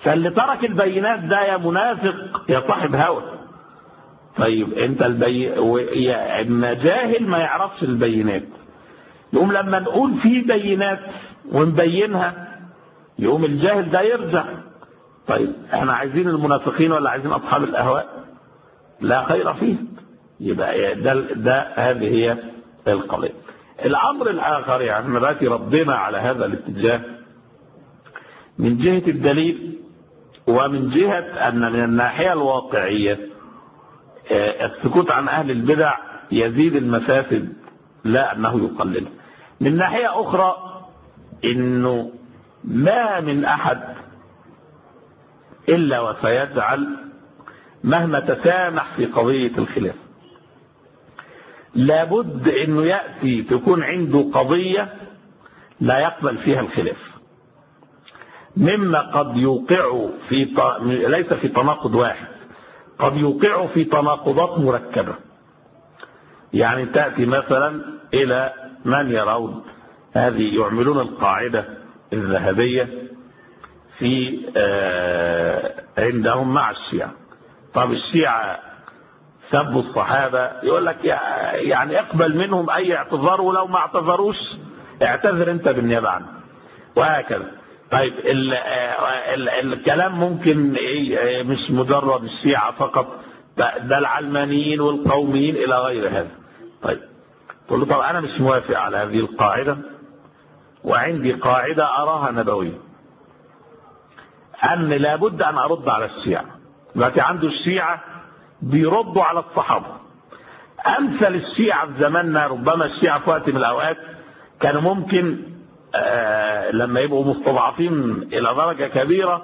[SPEAKER 3] فاللي ترك البينات ده يا منافق يا صاحب هوى. طيب أنت البي... يا اما جاهل ما يعرفش البينات. يقوم لما نقول في بينات ونبينها. يقوم الجاهل ده يرجع. طيب إحنا عايزين المنافقين ولا عايزين أصحاب الأهواء؟ لا خير فيه. يبقى ده ده هذه هي القضية. الأمر الآخر يعني إحنا دلوقتي ردينا على هذا الاتجاه. من جهة الدليل ومن جهة أن من الناحية الواقعية السكوت عن أهل البدع يزيد المفاسد لا أنه يقللها من ناحية أخرى إنه ما من أحد إلا وسيجعل مهما تسامح في قضية الخلاف. لابد إنه يأتي تكون عنده قضية لا يقبل فيها الخلاف. مما قد يوقع في ط... ليس في تناقض واحد قد يوقع في تناقضات مركبة. يعني تأتي مثلا إلى من يرون هذه يعملون القاعدة الذهبية في آه عندهم مع الشيعة. طب الشيعة سبوا الصحابة يقول لك يعني اقبل منهم أي اعتذار ولو ما اعتذروش اعتذر أنت بالنيابة عنه وهكذا. طيب ال ال الكلام ممكن إيه مش مجرد الشيعة فقط ده العلمانيين والقوميين إلى غير هذا. طيب. تقول له طب أنا مش موافق على هذه القاعدة. وعندي قاعدة أراها نبوية. أن لابد أن أرد على الشيعة. دلوقتي عنده الشيعة بيردوا على الصحابة. أمثل الشيعة في زماننا ربما الشيعة في وقت من الأوقات كانوا ممكن آه لما يبقوا مستضعفين إلى درجة كبيرة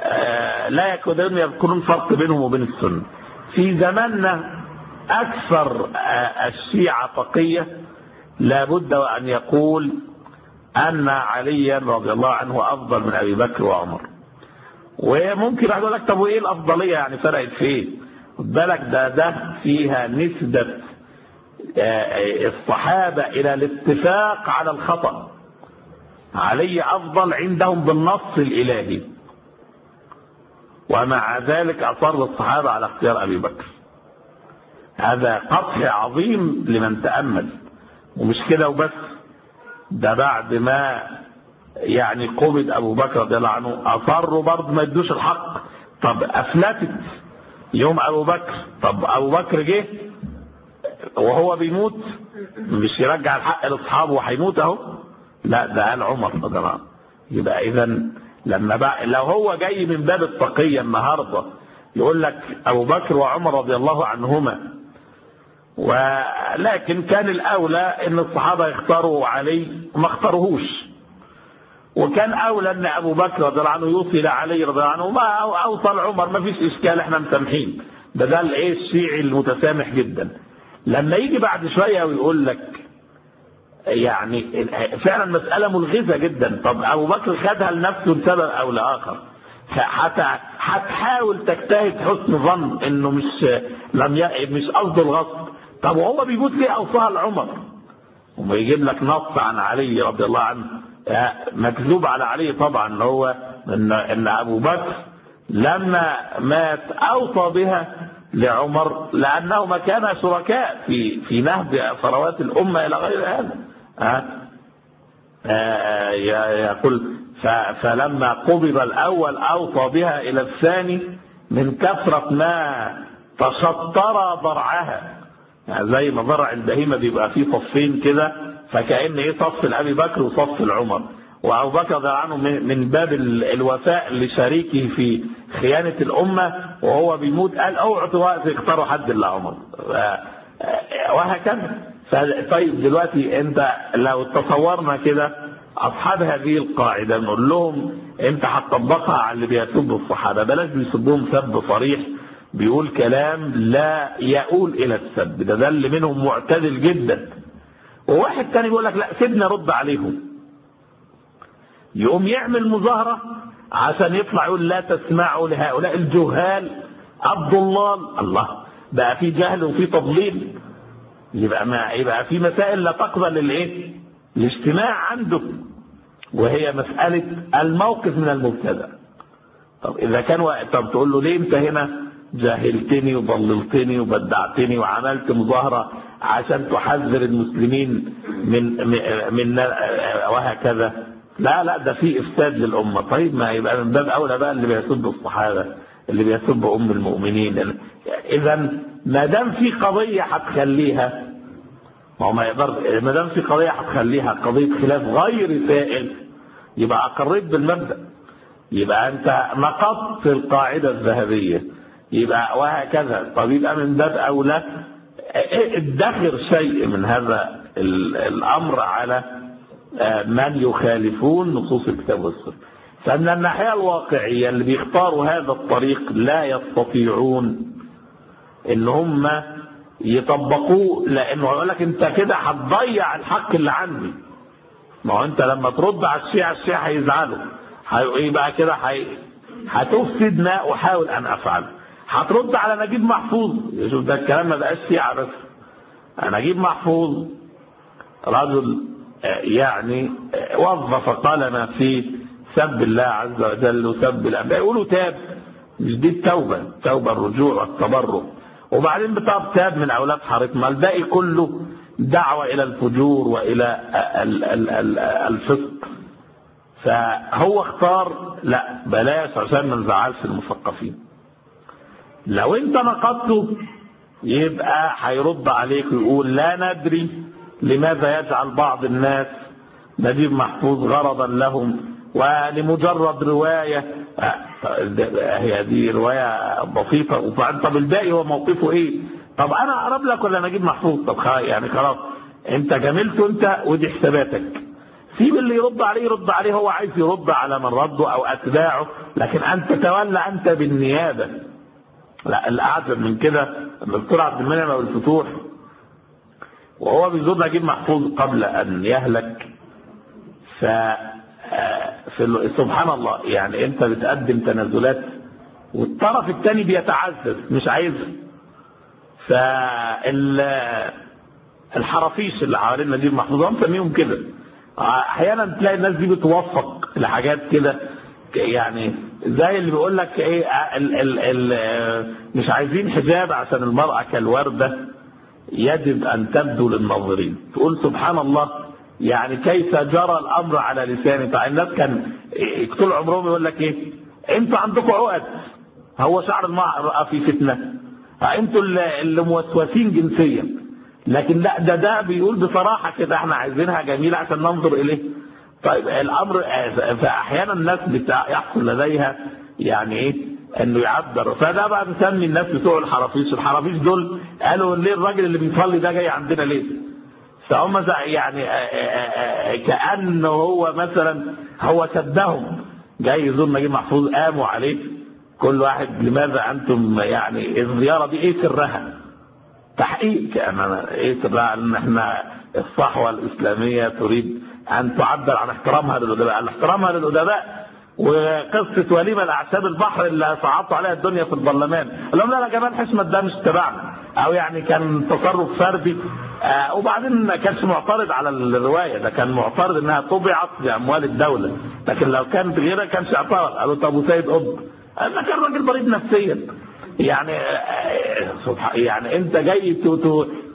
[SPEAKER 3] آه لا يكادون يذكرون فرق بينهم وبين السنة. في زماننا أكثر آه، الشيعة تقية لابد وأن يقول أن عليا رضي الله عنه أفضل من أبي بكر وعمر. وممكن واحد يقول لك طب وإيه الأفضلية؟ يعني فرقت في؟ خد بالك ده ده فيها نسبة آه، الصحابة إلى الاتفاق على الخطأ. علي أفضل عندهم بالنص الإلهي. ومع ذلك أصر الصحابة على اختيار أبي بكر. هذا قطع عظيم لمن تأمل. ومش كده وبس. ده بعد ما يعني قبض أبو بكر رضي الله عنه أصروا برضه ما يدوش الحق. طب أفلتت يوم أبو بكر. طب أبو بكر جه وهو بيموت مش يرجع الحق لأصحابه وهيموت أهو؟ لا ده قال عمر رضي الله عنه. يبقى اذا لما بقى لو هو جاي من باب التقية النهارده يقول لك أبو بكر وعمر رضي الله عنهما ولكن كان الأولى إن الصحابة يختاروا علي وما اختاروهوش. وكان أولى إن أبو بكر رضي الله عنه يوصل علي رضي الله عنه ما اوصل عمر ما فيش إشكال إحنا مسامحين. ده ده الايه الشيعي المتسامح جدا. لما يجي بعد شوية ويقول لك يعني فعلا مسألة ملغزة جدا. طب أبو بكر خدها لنفسه لسبب أو لآخر. حتى هتحاول تجتهد حسن ظن إنه مش لم. مش قصده الغصب. طب وهو بيموت ليه اوصاها لعمر وما يجيب لك نص عن علي رضي الله عنه. مكذوب على علي طبعا اللي هو ان إن أبو بكر لما مات أوصى بها لعمر لانهما كانا شركاء في في نهب ثروات الأمة إلى غير هذا. ها آه يقول فلما قبض الأول أوصى بها إلى الثاني من كثرة ما تشطر ضرعها. زي ما ضرع البهيمة بيبقى فيه صفين كده فكأن إيه صف لأبي بكر وصف لعمر. وأبو بكر رضي عنه من باب الوفاء لشريكه في خيانة الأمة وهو بيموت قال أوعوا اختاروا حد إلا عمر. وهكذا. طيب دلوقتي أنت لو تصورنا كده أصحاب هذه القاعدة نقول لهم أنت هتطبقها على اللي بيسب الصحابة. بلاش بيسبهم سب صريح. بيقول كلام لا يؤول إلى السب ده ده اللي منهم معتدل جدا. وواحد تاني بيقول لك لا سيبنا رد عليهم. يقوم يعمل مظاهرة عشان يطلع يقول لا تسمعوا لهؤلاء الجهال الضلال. الله بقى في جهل وفي تضليل. يبقى ما يبقى في مسائل لا تقبل الايه الاجتماع عنده. وهي مسألة الموقف من المبتدأ. طب إذا كان طب تقول له ليه أنت هنا؟ جاهلتني وضللتني وبدعتني وعملت مظاهرة عشان تحذر المسلمين من من وهكذا. لا لا ده في إفساد للأمة. طيب ما يبقى من باب أولى بقى اللي بيسب الصحابة اللي بيسب أم المؤمنين. إذا ما دام في قضية هتخليها ما هو ما يقدر ما دام في قضية هتخليها قضية خلاف غير سائل يبقى أقريت بالمبدأ. يبقى أنت نقضت القاعدة الذهبية. يبقى وهكذا. طب يبقى من باب أولى ادخر شيء من هذا الأمر على من يخالفون نصوص الكتاب والسنة. فان الناحية الواقعية اللي بيختاروا هذا الطريق لا يستطيعون إن هم يطبقوه لأنه يقول لك أنت كده هتضيع الحق اللي عندي. ما هو أنت لما ترد على الشيعة الشيعة هيزعلوا. إيه بقى كده هتفسد ما أحاول أن أفعله. هترد على نجيب محفوظ. شوف ده الكلام ما بقاش شيعة بس نجيب محفوظ رجل يعني وظف قلمه في سب الله عز وجل وسب الأنبياء. يقولوا تاب مش دي التوبة التوبة الرجوع والتبرع وبعدين بتاب تاب من أولاد حارتنا الباقي كله دعوة إلى الفجور وإلى الفسق. فهو اختار لا بلاش عشان ما نزعلش المثقفين. لو انت نقضته يبقى هيرد عليك ويقول لا ندري لماذا يجعل بعض الناس نجيب محفوظ غرضا لهم ولمجرد رواية. هي دي رواية بسيطة. طب الباقي هو موقفه إيه؟ طب أنا اقرب لك ولا نجيب محفوظ؟ طب يعني خلاص. انت جاملته انت ودي حساباتك. سيب اللي يرد عليه يرد عليه. هو عايز يرد على من رده أو أتباعه. لكن أنت تولى أنت بالنيابة. لا الأعجب من كده الدكتور عبد المنعم أبو الفتوح وهو بيزور نجيب محفوظ قبل أن يهلك. ف في ال- سبحان الله يعني أنت بتقدم تنازلات والطرف الثاني بيتعزز مش عايز. فال الحرافيش اللي حوالين نجيب محفوظ هم مسميهم كده. أحيانا تلاقي الناس دي بتوفق لحاجات كده. يعني زي اللي بيقول لك إيه ال ال ال مش عايزين حجاب عشان المرأة كالوردة يجب أن تبدو للناظرين. تقول سبحان الله يعني كيف جرى الأمر على لساني طيب الناس كان إيه، طول عمرهم يقول لك إيه أنتوا عندكم عقد. هو شعر المرأة في فتنة. أنتوا اللي موسوسين جنسيا. لكن لا ده ده بيقول بصراحة كده إحنا عايزينها جميلة عشان ننظر إليه. طيب الأمر فأحيانا الناس يحصل لديها يعني إيه؟ إنه يعبر. فده بقى بنسمي الناس بتوع الحرافيش الحرافيش دول قالوا ليه الراجل اللي بيصلي ده جاي عندنا ليه؟ فهم يعني آه، آه، آه، كأنه هو مثلا هو سدهم. جاي يزور نجيب محفوظ قاموا عليه. كل واحد لماذا أنتم يعني الزيارة دي إيه سرها؟ تحقيق يعني إيه سرها إن إحنا الصحوة الإسلامية تريد أن تعبر عن احترامها للأدباء، احترامها للأدباء وقصة وليمه الاعشاب البحر اللي صعدتوا عليها الدنيا في البرلمان، قال لا لا جمال حشمت ده مش تبعنا. أو يعني كان تصرف فردي. آه وبعدين ما كانش معترض على الرواية. ده كان معترض إنها طبعت باموال الدولة. لكن لو كانت غيرها كانش اعترض. قالوا طب وسيد قال ده كان راجل مريض نفسيا. يعني يعني انت جاي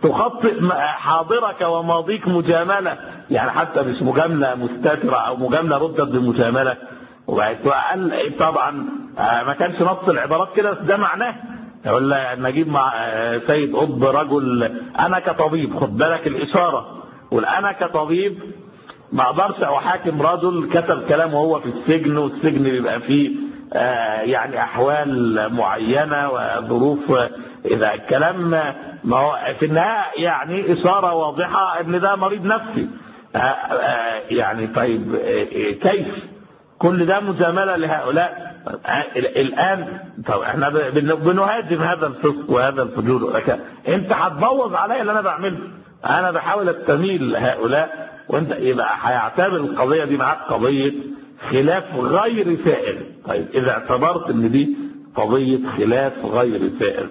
[SPEAKER 3] تخطئ حاضرك وماضيك مجاملة. يعني حتى مش مجاملة مستترة أو مجاملة ردت بمجاملة. وقال طبعا آه، ما كانش نص العبارات كده بس ده معناه. يقول نجيب مع آه، سيد قطب رجل أنا كطبيب خد بالك الإشارة. قول أنا كطبيب ما أقدرش أحاكم رجل كتب كلام وهو في السجن والسجن بيبقى فيه يعني أحوال معينة وظروف آه، إذا الكلام ما هو في النهايه يعني اشاره واضحة إن ده مريض نفسي. آه، آه، يعني طيب آه، آه، كيف؟ كل ده مجاملة لهؤلاء. آه، الآن طب إحنا بن- بنهاجم هذا الفسق وهذا الفجور. لكن أنت هتبوظ عليا اللي أنا بعمله. أنا بحاول أستميل هؤلاء وأنت يبقى هيعتبر القضية دي معاك قضية خلاف غير سائغ طيب إذا اعتبرت إن دي قضية خلاف غير سائغ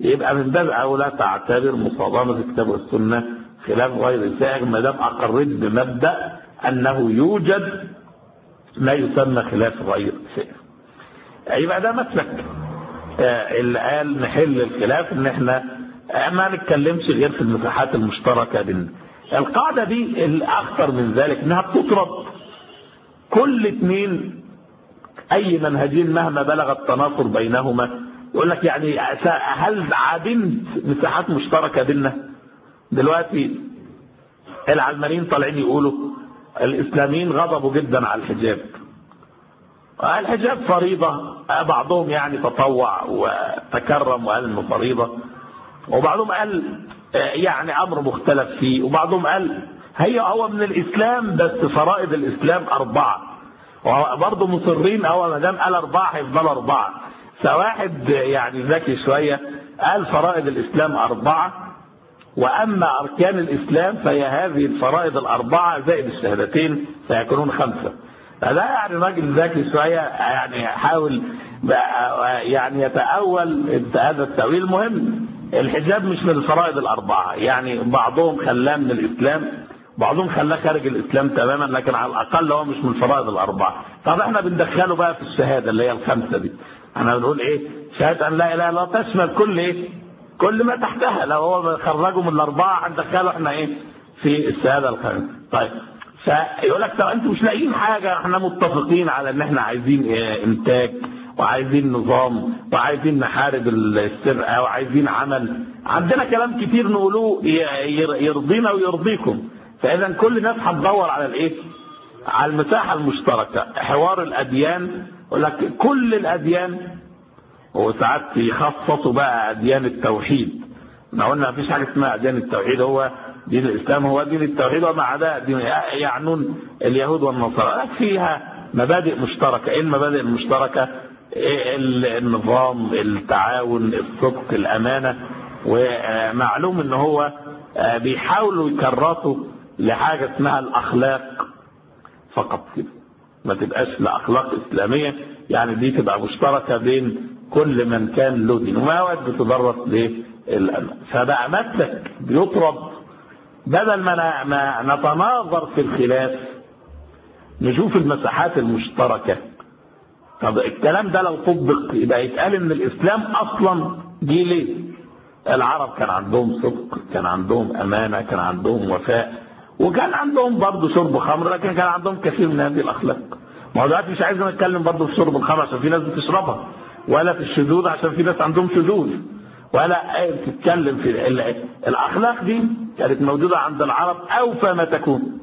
[SPEAKER 3] يبقى من باب أولى تعتبر مصادمة الكتاب والسنة خلاف غير سائغ ما دام أقريت بمبدأ أنه يوجد ما يسمى خلاف غير سائغ يبقى ده مسلك. آه، اللي قال نحل الخلاف إن إحنا آه، ما نتكلمش غير في المساحات المشتركة بيننا. القاعدة دي الأخطر من ذلك إنها بتطرد. كل اثنين أي منهجين مهما بلغ التناقض بينهما يقول لك يعني هل عدمت مساحات مشتركة بيننا؟ دلوقتي العلمانيين طالعين يقولوا الإسلاميين غضبوا جدا على الحجاب. الحجاب فريضة بعضهم يعني تطوع وتكرم وقال إنه فريضة وبعضهم قال يعني أمر مختلف فيه وبعضهم قال هي هو من الإسلام بس فرائض الإسلام أربعة. وبرضه مصرين هو ما دام قال أربعة هيفضلوا أربعة. فواحد يعني ذكي شوية قال فرائض الإسلام أربعة. وأما أركان الإسلام فهي هذه الفرائض الأربعة زائد الشهادتين فيكونون خمسة. فده يعني راجل ذكي شوية يعني حاول يعني يتأول هذا التأويل. المهم الحجاب مش من الفرائض الأربعة. يعني بعضهم خلاه من الإسلام. بعضهم خلاه خارج الإسلام تماما لكن على الأقل هو مش من الفرائض الأربعة. طب إحنا بندخله بقى في الشهادة اللي هي الخمسة دي. إحنا بنقول إيه؟ شهادة أن لا إله إلا الله تشمل كل إيه؟ كل ما تحتها. لو هو خرجه من الأربعة هندخله إحنا إيه؟ في الشهادة الخامسة. طيب فيقول لك طب أنتوا مش لاقيين حاجة؟ إحنا متفقين على إن إحنا عايزين آه إنتاج وعايزين نظام وعايزين نحارب السرقة وعايزين عمل. عندنا كلام كتير نقولوه يرضينا ويرضيكم. فإذا كل الناس هتدور على الإيه؟ على المساحه المشتركة. حوار الأديان يقول لك كل الأديان وساعات يخصصوا بقى أديان التوحيد. ما قلنا مفيش حاجة اسمها أديان التوحيد هو دين الإسلام هو دين التوحيد وما عداه دين يعنون اليهود والنصارى. فيها مبادئ مشتركة. إيه المبادئ المشتركة؟ ال- النظام التعاون الصدق الأمانة. ومعلوم إن هو آه، بيحاولوا يكرسوا لحاجة اسمها الأخلاق فقط كده. ما تبقاش لا أخلاق إسلامية. يعني دي تبقى مشتركة بين كل من كان له دين. ومواد بتدرس للأمانة فبقى مسلك بيطرد بدل ما ما نتناظر في الخلاف نشوف المساحات المشتركة. طب الكلام ده لو طبق يبقى يتقال إن الإسلام أصلا جه ليه؟ العرب كان عندهم صدق كان عندهم أمانة كان عندهم وفاء. وكان عندهم برضه شرب خمر لكن كان عندهم كثير من هذه الأخلاق. ما هو دلوقتي مش عايز نتكلم برضه في شرب الخمر عشان في ناس بتشربها ولا في الشذوذ عشان في ناس عندهم شذوذ ولا بتتكلم في ال- الأخلاق دي كانت موجودة عند العرب أوفى ما تكون.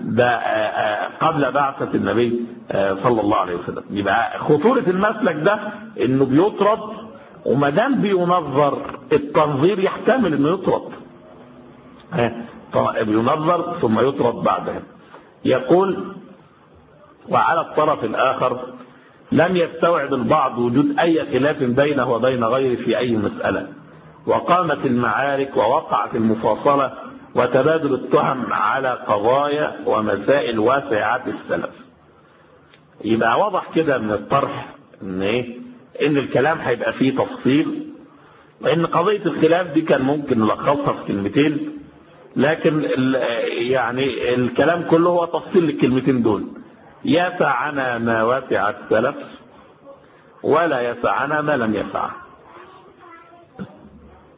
[SPEAKER 3] ده آه، آه، قبل بعثة النبي آه، صلى الله عليه وسلم. يبقى خطورة المسلك ده إنه بيطرد وما دام بينظر التنظير يحتمل إنه يطرد. ها، طبعا بينظر ثم يطرد بعدها يقول وعلى الطرف الآخر لم يستوعب البعض وجود أي خلاف بينه وبين غيره في أي مسألة. وقامت المعارك ووقعت المفاصلة وتبادل التهم على قضايا ومسائل واسعة السلف. يبقى واضح كده من الطرح إن إيه؟ إن الكلام هيبقى فيه تفصيل وإن قضية الخلاف دي كان ممكن نلخصها في كلمتين. لكن يعني الكلام كله هو تفصيل للكلمتين دول. يسعنا ما وسع السلف ولا يسعنا ما لم يسع.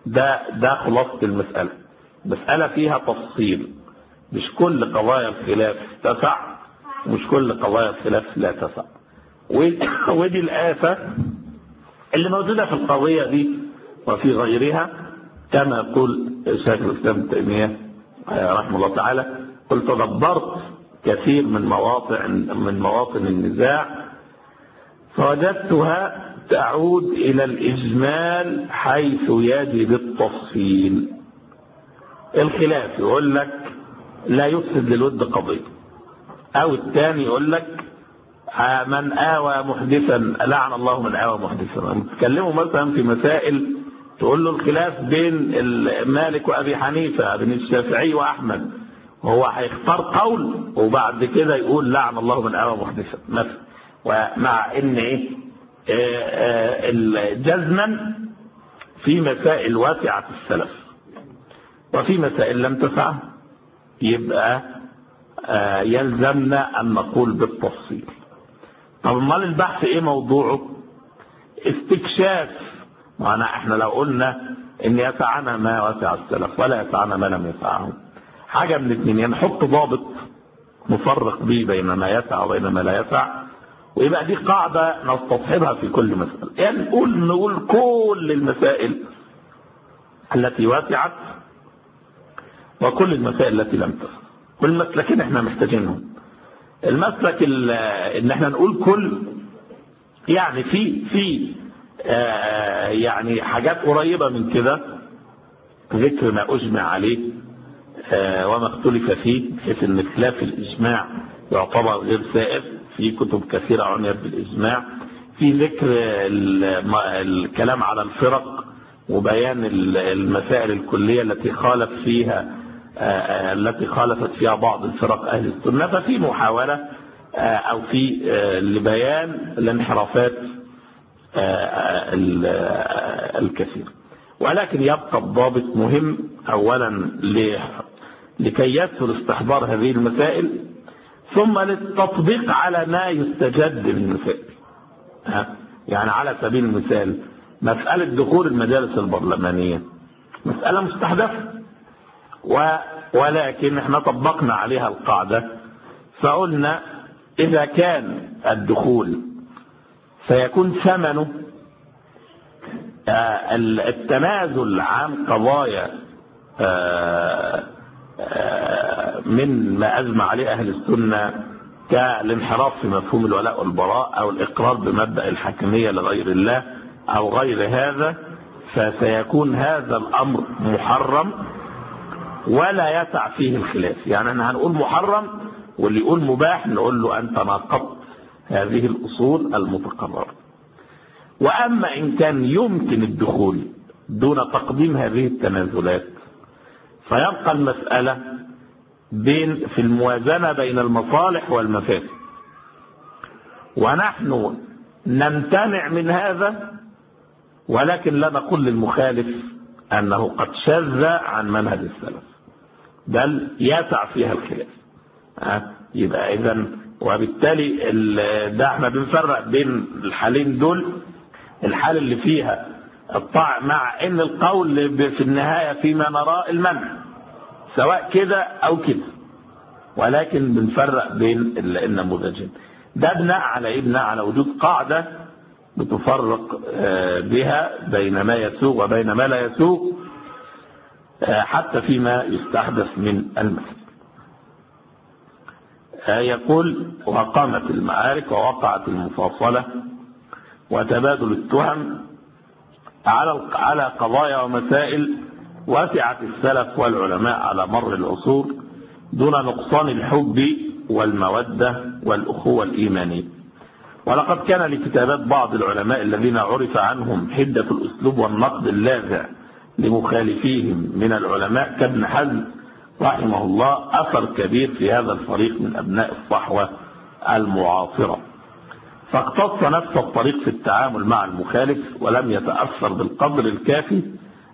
[SPEAKER 3] ده ده خلاصة المسألة. مسألة فيها تفصيل. مش كل قضايا الخلاف تسع ومش كل قضايا الخلاف لا تسع. ودي الآفة اللي موجودة في القضية دي وفي غيرها كما يقول شيخ الإسلام تيمية رحمه الله تعالى قل تدبرت كثير من مواطن من مواطن النزاع فوجدتها تعود إلى الإجمال حيث يجب التفصيل. الخلاف يقول لك لا يفسد للود قضية. أو الثاني يقول لك آه، من آوى محدثا لعن الله من آوى محدثا. تكلموا مثلا في مسائل تقول له الخلاف بين ال- مالك وأبي حنيفة بين الشافعي وأحمد. وهو هيختار قول وبعد كده يقول لعن الله من آوى محدثا. مثلا. ومع إن إيه؟ آه، آه، جزما في مسائل واسعة السلف. وفي مسائل لم تسع. يبقى آه، يلزمنا أن نقول بالتفصيل. طب أمال البحث إيه موضوعه؟ استكشاف معنى إحنا لو قلنا إن يسعنا ما وسع السلف ولا يسعنا ما لم يسعه حاجة من الاثنين يعني نحط ضابط نفرق به بين ما يسع وبين ما لا يسع ويبقى دي قاعدة نستصحبها في كل مسألة. يعني نقول نقول كل المسائل التي وسعت وكل المسائل التي لم تسع والمسلكين إحنا محتاجينهم. المسلك ال- إن إحنا نقول كل يعني في في يعني حاجات قريبة من كده. ذكر ما أجمع عليه آه، وما اختلف فيه بحيث إن خلاف الإجماع يعتبر غير سائر. في كتب كثيرة عنيت بالإجماع في ذكر الكلام على الفرق وبيان ال- المسائل الكلية التي خالف فيها آه، آه، التي خالفت فيها بعض الفرق أهل السنة. ففي محاولة آه، أو في آه، لبيان الانحرافات آه، آه، ال- آه، الكثير. ولكن يبقى الضابط مهم أولا لكي يسهل استحضار هذه المسائل ثم للتطبيق على ما يستجد من المسائل؟ يعني على سبيل المثال مسألة دخول المجالس البرلمانية مسألة مستحدثة. و ولكن إحنا طبقنا عليها القاعدة فقلنا إذا كان الدخول سيكون ثمنه آه، التنازل عن قضايا آه، آه، من ما أجمع عليه أهل السنة كالانحراف في مفهوم الولاء والبراء أو الإقرار بمبدأ الحاكمية لغير الله أو غير هذا فسيكون هذا الأمر محرم ولا يسع فيه الخلاف. يعني إحنا هنقول محرم واللي يقول مباح نقول له أنت ناقضت. هذه الأصول المتقررة. وأما إن كان يمكن الدخول دون تقديم هذه التنازلات فيبقى المسألة بين في الموازنة بين المصالح والمفاسد. ونحن نمتنع من هذا ولكن لا نقول للمخالف أنه قد شذ عن منهج السلف بل يسع فيها الخلاف؟ يبقى إذا وبالتالي ال- ده إحنا بنفرق بين الحالين دول. الحالة اللي فيها الطاعة مع إن القول في النهاية فيما نراه المنع. سواء كده أو كده ولكن بنفرق بين ال- النموذجين ده بناء على إيه بناء على وجود قاعدة بتفرق آه، بها بين ما يسوق وبين ما لا يسوق آه، حتى فيما يستحدث من المسجد يقول وقامت المعارك ووقعت المفاصلة وتبادل التهم على على قضايا ومسائل وسعت السلف والعلماء على مر العصور دون نقصان الحب والمودة والأخوة الإيمانية ولقد كان لكتابات بعض العلماء الذين عرف عنهم حدة الأسلوب والنقد اللاذع لمخالفيهم من العلماء كابن حزم رحمه الله أثر كبير في هذا الفريق من أبناء الصحوة المعاصرة. فاقتص نفس الطريق في التعامل مع المخالف ولم يتأثر بالقدر الكافي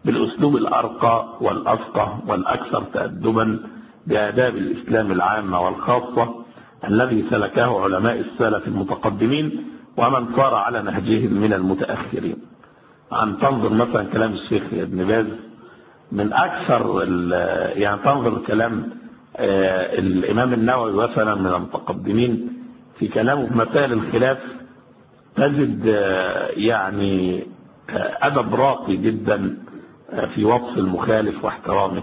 [SPEAKER 3] بالأسلوب الأرقى والأفقه والأكثر تأدبا بآداب الإسلام العامة والخاصة الذي سلكه علماء السلف المتقدمين ومن صار على نهجهم من المتأخرين. عن تنظر مثلا كلام الشيخ ابن باز من أكثر يعني تنظر كلام آه، الإمام النووي مثلا من المتقدمين في كلامه في مسائل الخلاف تجد آه، يعني آه، أدب راقي جدا في وصف المخالف واحترامه.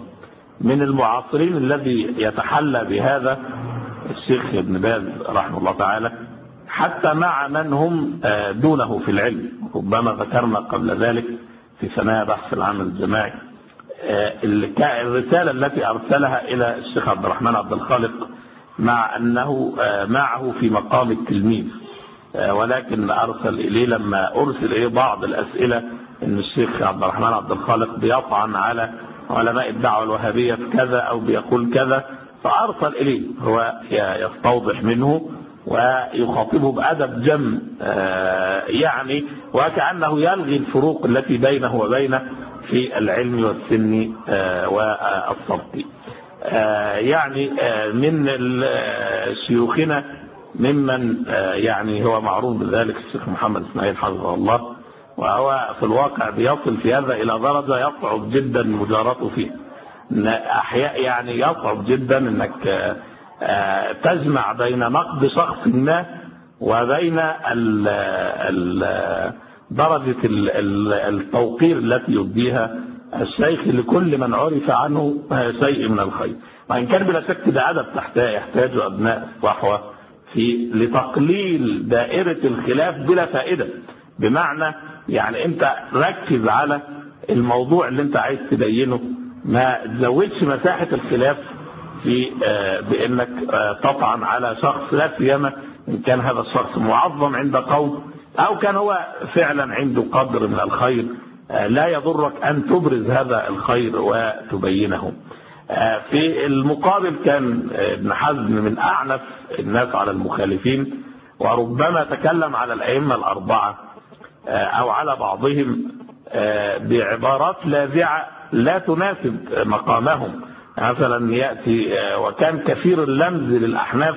[SPEAKER 3] من المعاصرين الذي يتحلى بهذا الشيخ ابن باز رحمه الله تعالى حتى مع من هم دونه في العلم. ربما ذكرنا قبل ذلك في ثنايا بحث العمل الجماعي الرسالة التي أرسلها إلى الشيخ عبد الرحمن عبد الخالق مع أنه آه، معه في مقام التلميذ. آه، ولكن أرسل إليه لما أرسل إليه بعض الأسئلة أن الشيخ عبد الرحمن عبد الخالق بيطعن على علماء الدعوة الوهابية في كذا أو بيقول كذا فأرسل إليه. هو يستوضح منه ويخاطبه بأدب جم آه، يعني وكأنه يلغي الفروق التي بينه وبينه في العلم والسن آه، والصبت آه، يعني آه، من شيوخنا ممن يعني هو معروف بذلك الشيخ محمد إسماعيل حفظه الله وهو في الواقع بيصل في هذا إلى درجة يصعب جدا مجارته فيها إن أحياء يعني يصعب جدا آه، تجمع بين نقد شخص ما وبين ال ال درجة ال- ال- التوقير التي يبديها الشيخ لكل من عرف عنه شيء من الخير. وإن كان بلا شك ده أدب تحتاج يحتاج أبناء الصحوة في لتقليل دائرة الخلاف بلا فائدة. بمعنى يعني أنت ركز على الموضوع اللي أنت عايز تبينه. ما تزودش مساحة الخلاف في آه، بأنك آه، تطعن على شخص لا سيما إن كان هذا الشخص معظم عند قوم أو كان هو فعلا عنده قدر من الخير آه، لا يضرك أن تبرز هذا الخير وتبينه. آه، في المقابل كان ابن حزم من أعنف الناس على المخالفين وربما تكلم على الأئمة الأربعة آه، أو على بعضهم بعبارات لاذعة لا تناسب مقامهم. مثلا يأتي آه، وكان كثير اللمز للأحناف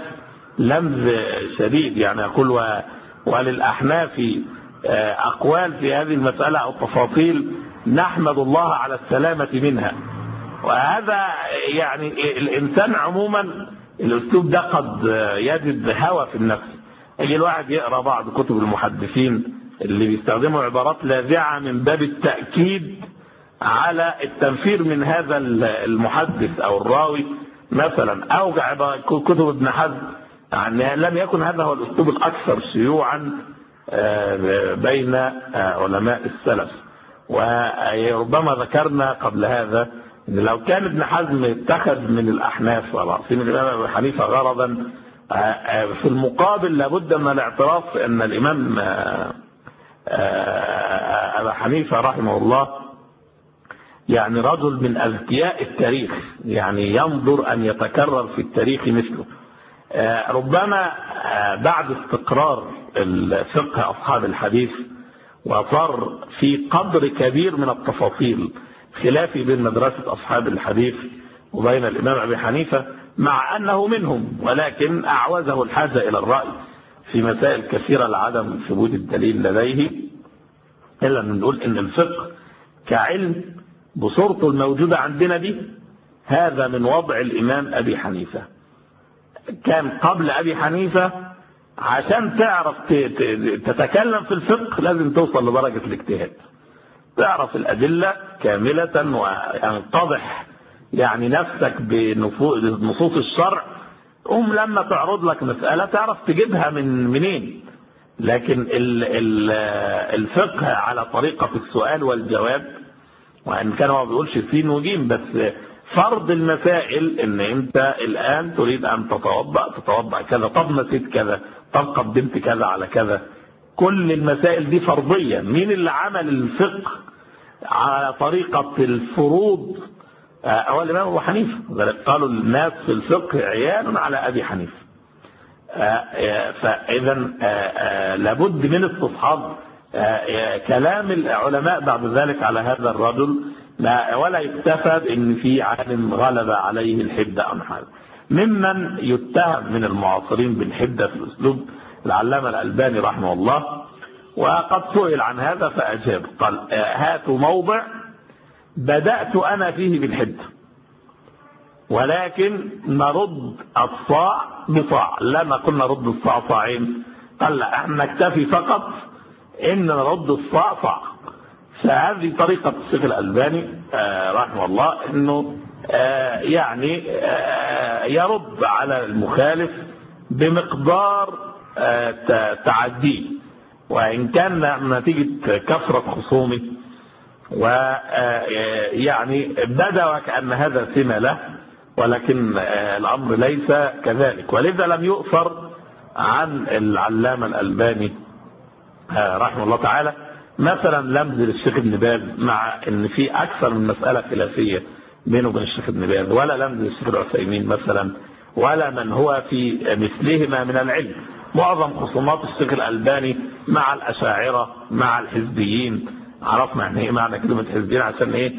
[SPEAKER 3] لمز شديد يعني يقول و- وللأحناف آه، أقوال في هذه المسألة أو تفاصيل نحمد الله على السلامة منها. وهذا يعني الإنسان عموما الأسلوب ده قد يجد هوى في النفس. يجي الواحد يقرأ بعض كتب المحدثين اللي بيستخدموا عبارات لاذعة من باب التأكيد على التنفير من هذا المحدث أو الراوي. مثلا أوجع كتب ابن حزم يعني لم يكن هذا هو الأسلوب الأكثر شيوعا آه، بين آه، علماء السلف. وربما ذكرنا قبل هذا إن لو كان ابن حزم اتخذ من الأحناف ورأسين الإمام ابي حنيفة غرضا آه، في المقابل لابد من الاعتراف آه، آه، أبا حنيفة رحمه الله يعني رجل من أذكياء التاريخ يعني ينظر أن يتكرر في التاريخ مثله. ربما آه، بعد استقرار الفقه أصحاب الحديث وصار في قدر كبير من التفاصيل خلافي بين مدرسة أصحاب الحديث وبين الإمام أبي حنيفة مع أنه منهم ولكن أعوزه الحاجة إلى الرأي في مسائل كثيرة لعدم ثبوت الدليل لديه. إلا أن نقول إن الفقه كعلم بصورته الموجودة عندنا دي هذا من وضع الإمام أبي حنيفة. كان قبل أبي حنيفة عشان تعرف تتكلم في الفقه لازم توصل لدرجة الاجتهاد. تعرف الأدلة كاملة وينتضح يعني نفسك بنصوص الشرع. قوم لما تعرض لك مسألة تعرف تجيبها من منين. لكن ال ال الفقه على طريقة السؤال والجواب وإن كان هو ما بيقولش سين وجيم بس فرض المسائل إن أنت الآن تريد أن تتوضأ تتوضأ كذا طب نسيت كذا طب قدمت كذا على كذا. كل المسائل دي فرضية. مين اللي عمل الفقه على طريقة الفروض؟ آه، هو الإمام أبو حنيفة. قالوا الناس في الفقه عيال على أبي حنيفة. آه، آه، فاذا لابد من استصحاب كلام العلماء بعد ذلك على هذا الرجل. لا ولا يكتفى بان في عالم غلب عليه الحدة أو حاجة. ممن يتهم من المعاصرين بالحدة في الأسلوب العلامة الألباني رحمه الله وقد سئل عن هذا فأجاب قال هاتوا موضع بدأت أنا فيه بالحدة ولكن نرد الصاع بصاع. لا نقول نرد الصاع صاعين. قال لا إحنا نكتفي فقط إن نرد الصاع صاع. فهذه طريقة الشيخ الألباني آه رحمه الله إنه آه يعني آه يرد على المخالف بمقدار تعديه. وإن كان نتيجة كثرة خصومه ويعني بدا وكأن هذا سمة له ولكن الأمر ليس كذلك. ولذا لم يؤثر عن العلامة الألباني رحمه الله تعالى. مثلا لمز للشيخ ابن باز مع إن في أكثر من مسألة خلافية بينه وبين الشيخ ابن باز ولا لمز للشيخ العثيمين مثلا ولا من هو في مثلهما من العلم. معظم خصومات الشيخ الألباني مع الأشاعرة مع الحزبيين. عرفنا يعني إيه معنى كلمة حزبيين عشان إيه؟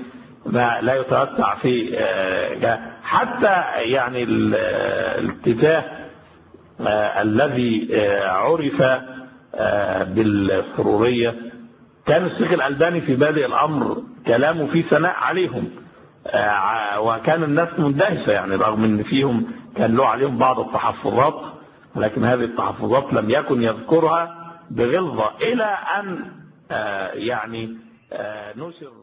[SPEAKER 3] ما لا يتوسع في آه، حتى يعني آه، الاتجاه آه، الذي عرف بالسرورية كان الشيخ الألباني في بادئ الأمر كلامه فيه ثناء عليهم. آه، وكان الناس مندهشة يعني رغم أن فيهم كان له عليهم بعض التحفظات ولكن هذه التحفظات لم يكن يذكرها بغلظة إلى أن آه، يعني آه، نشر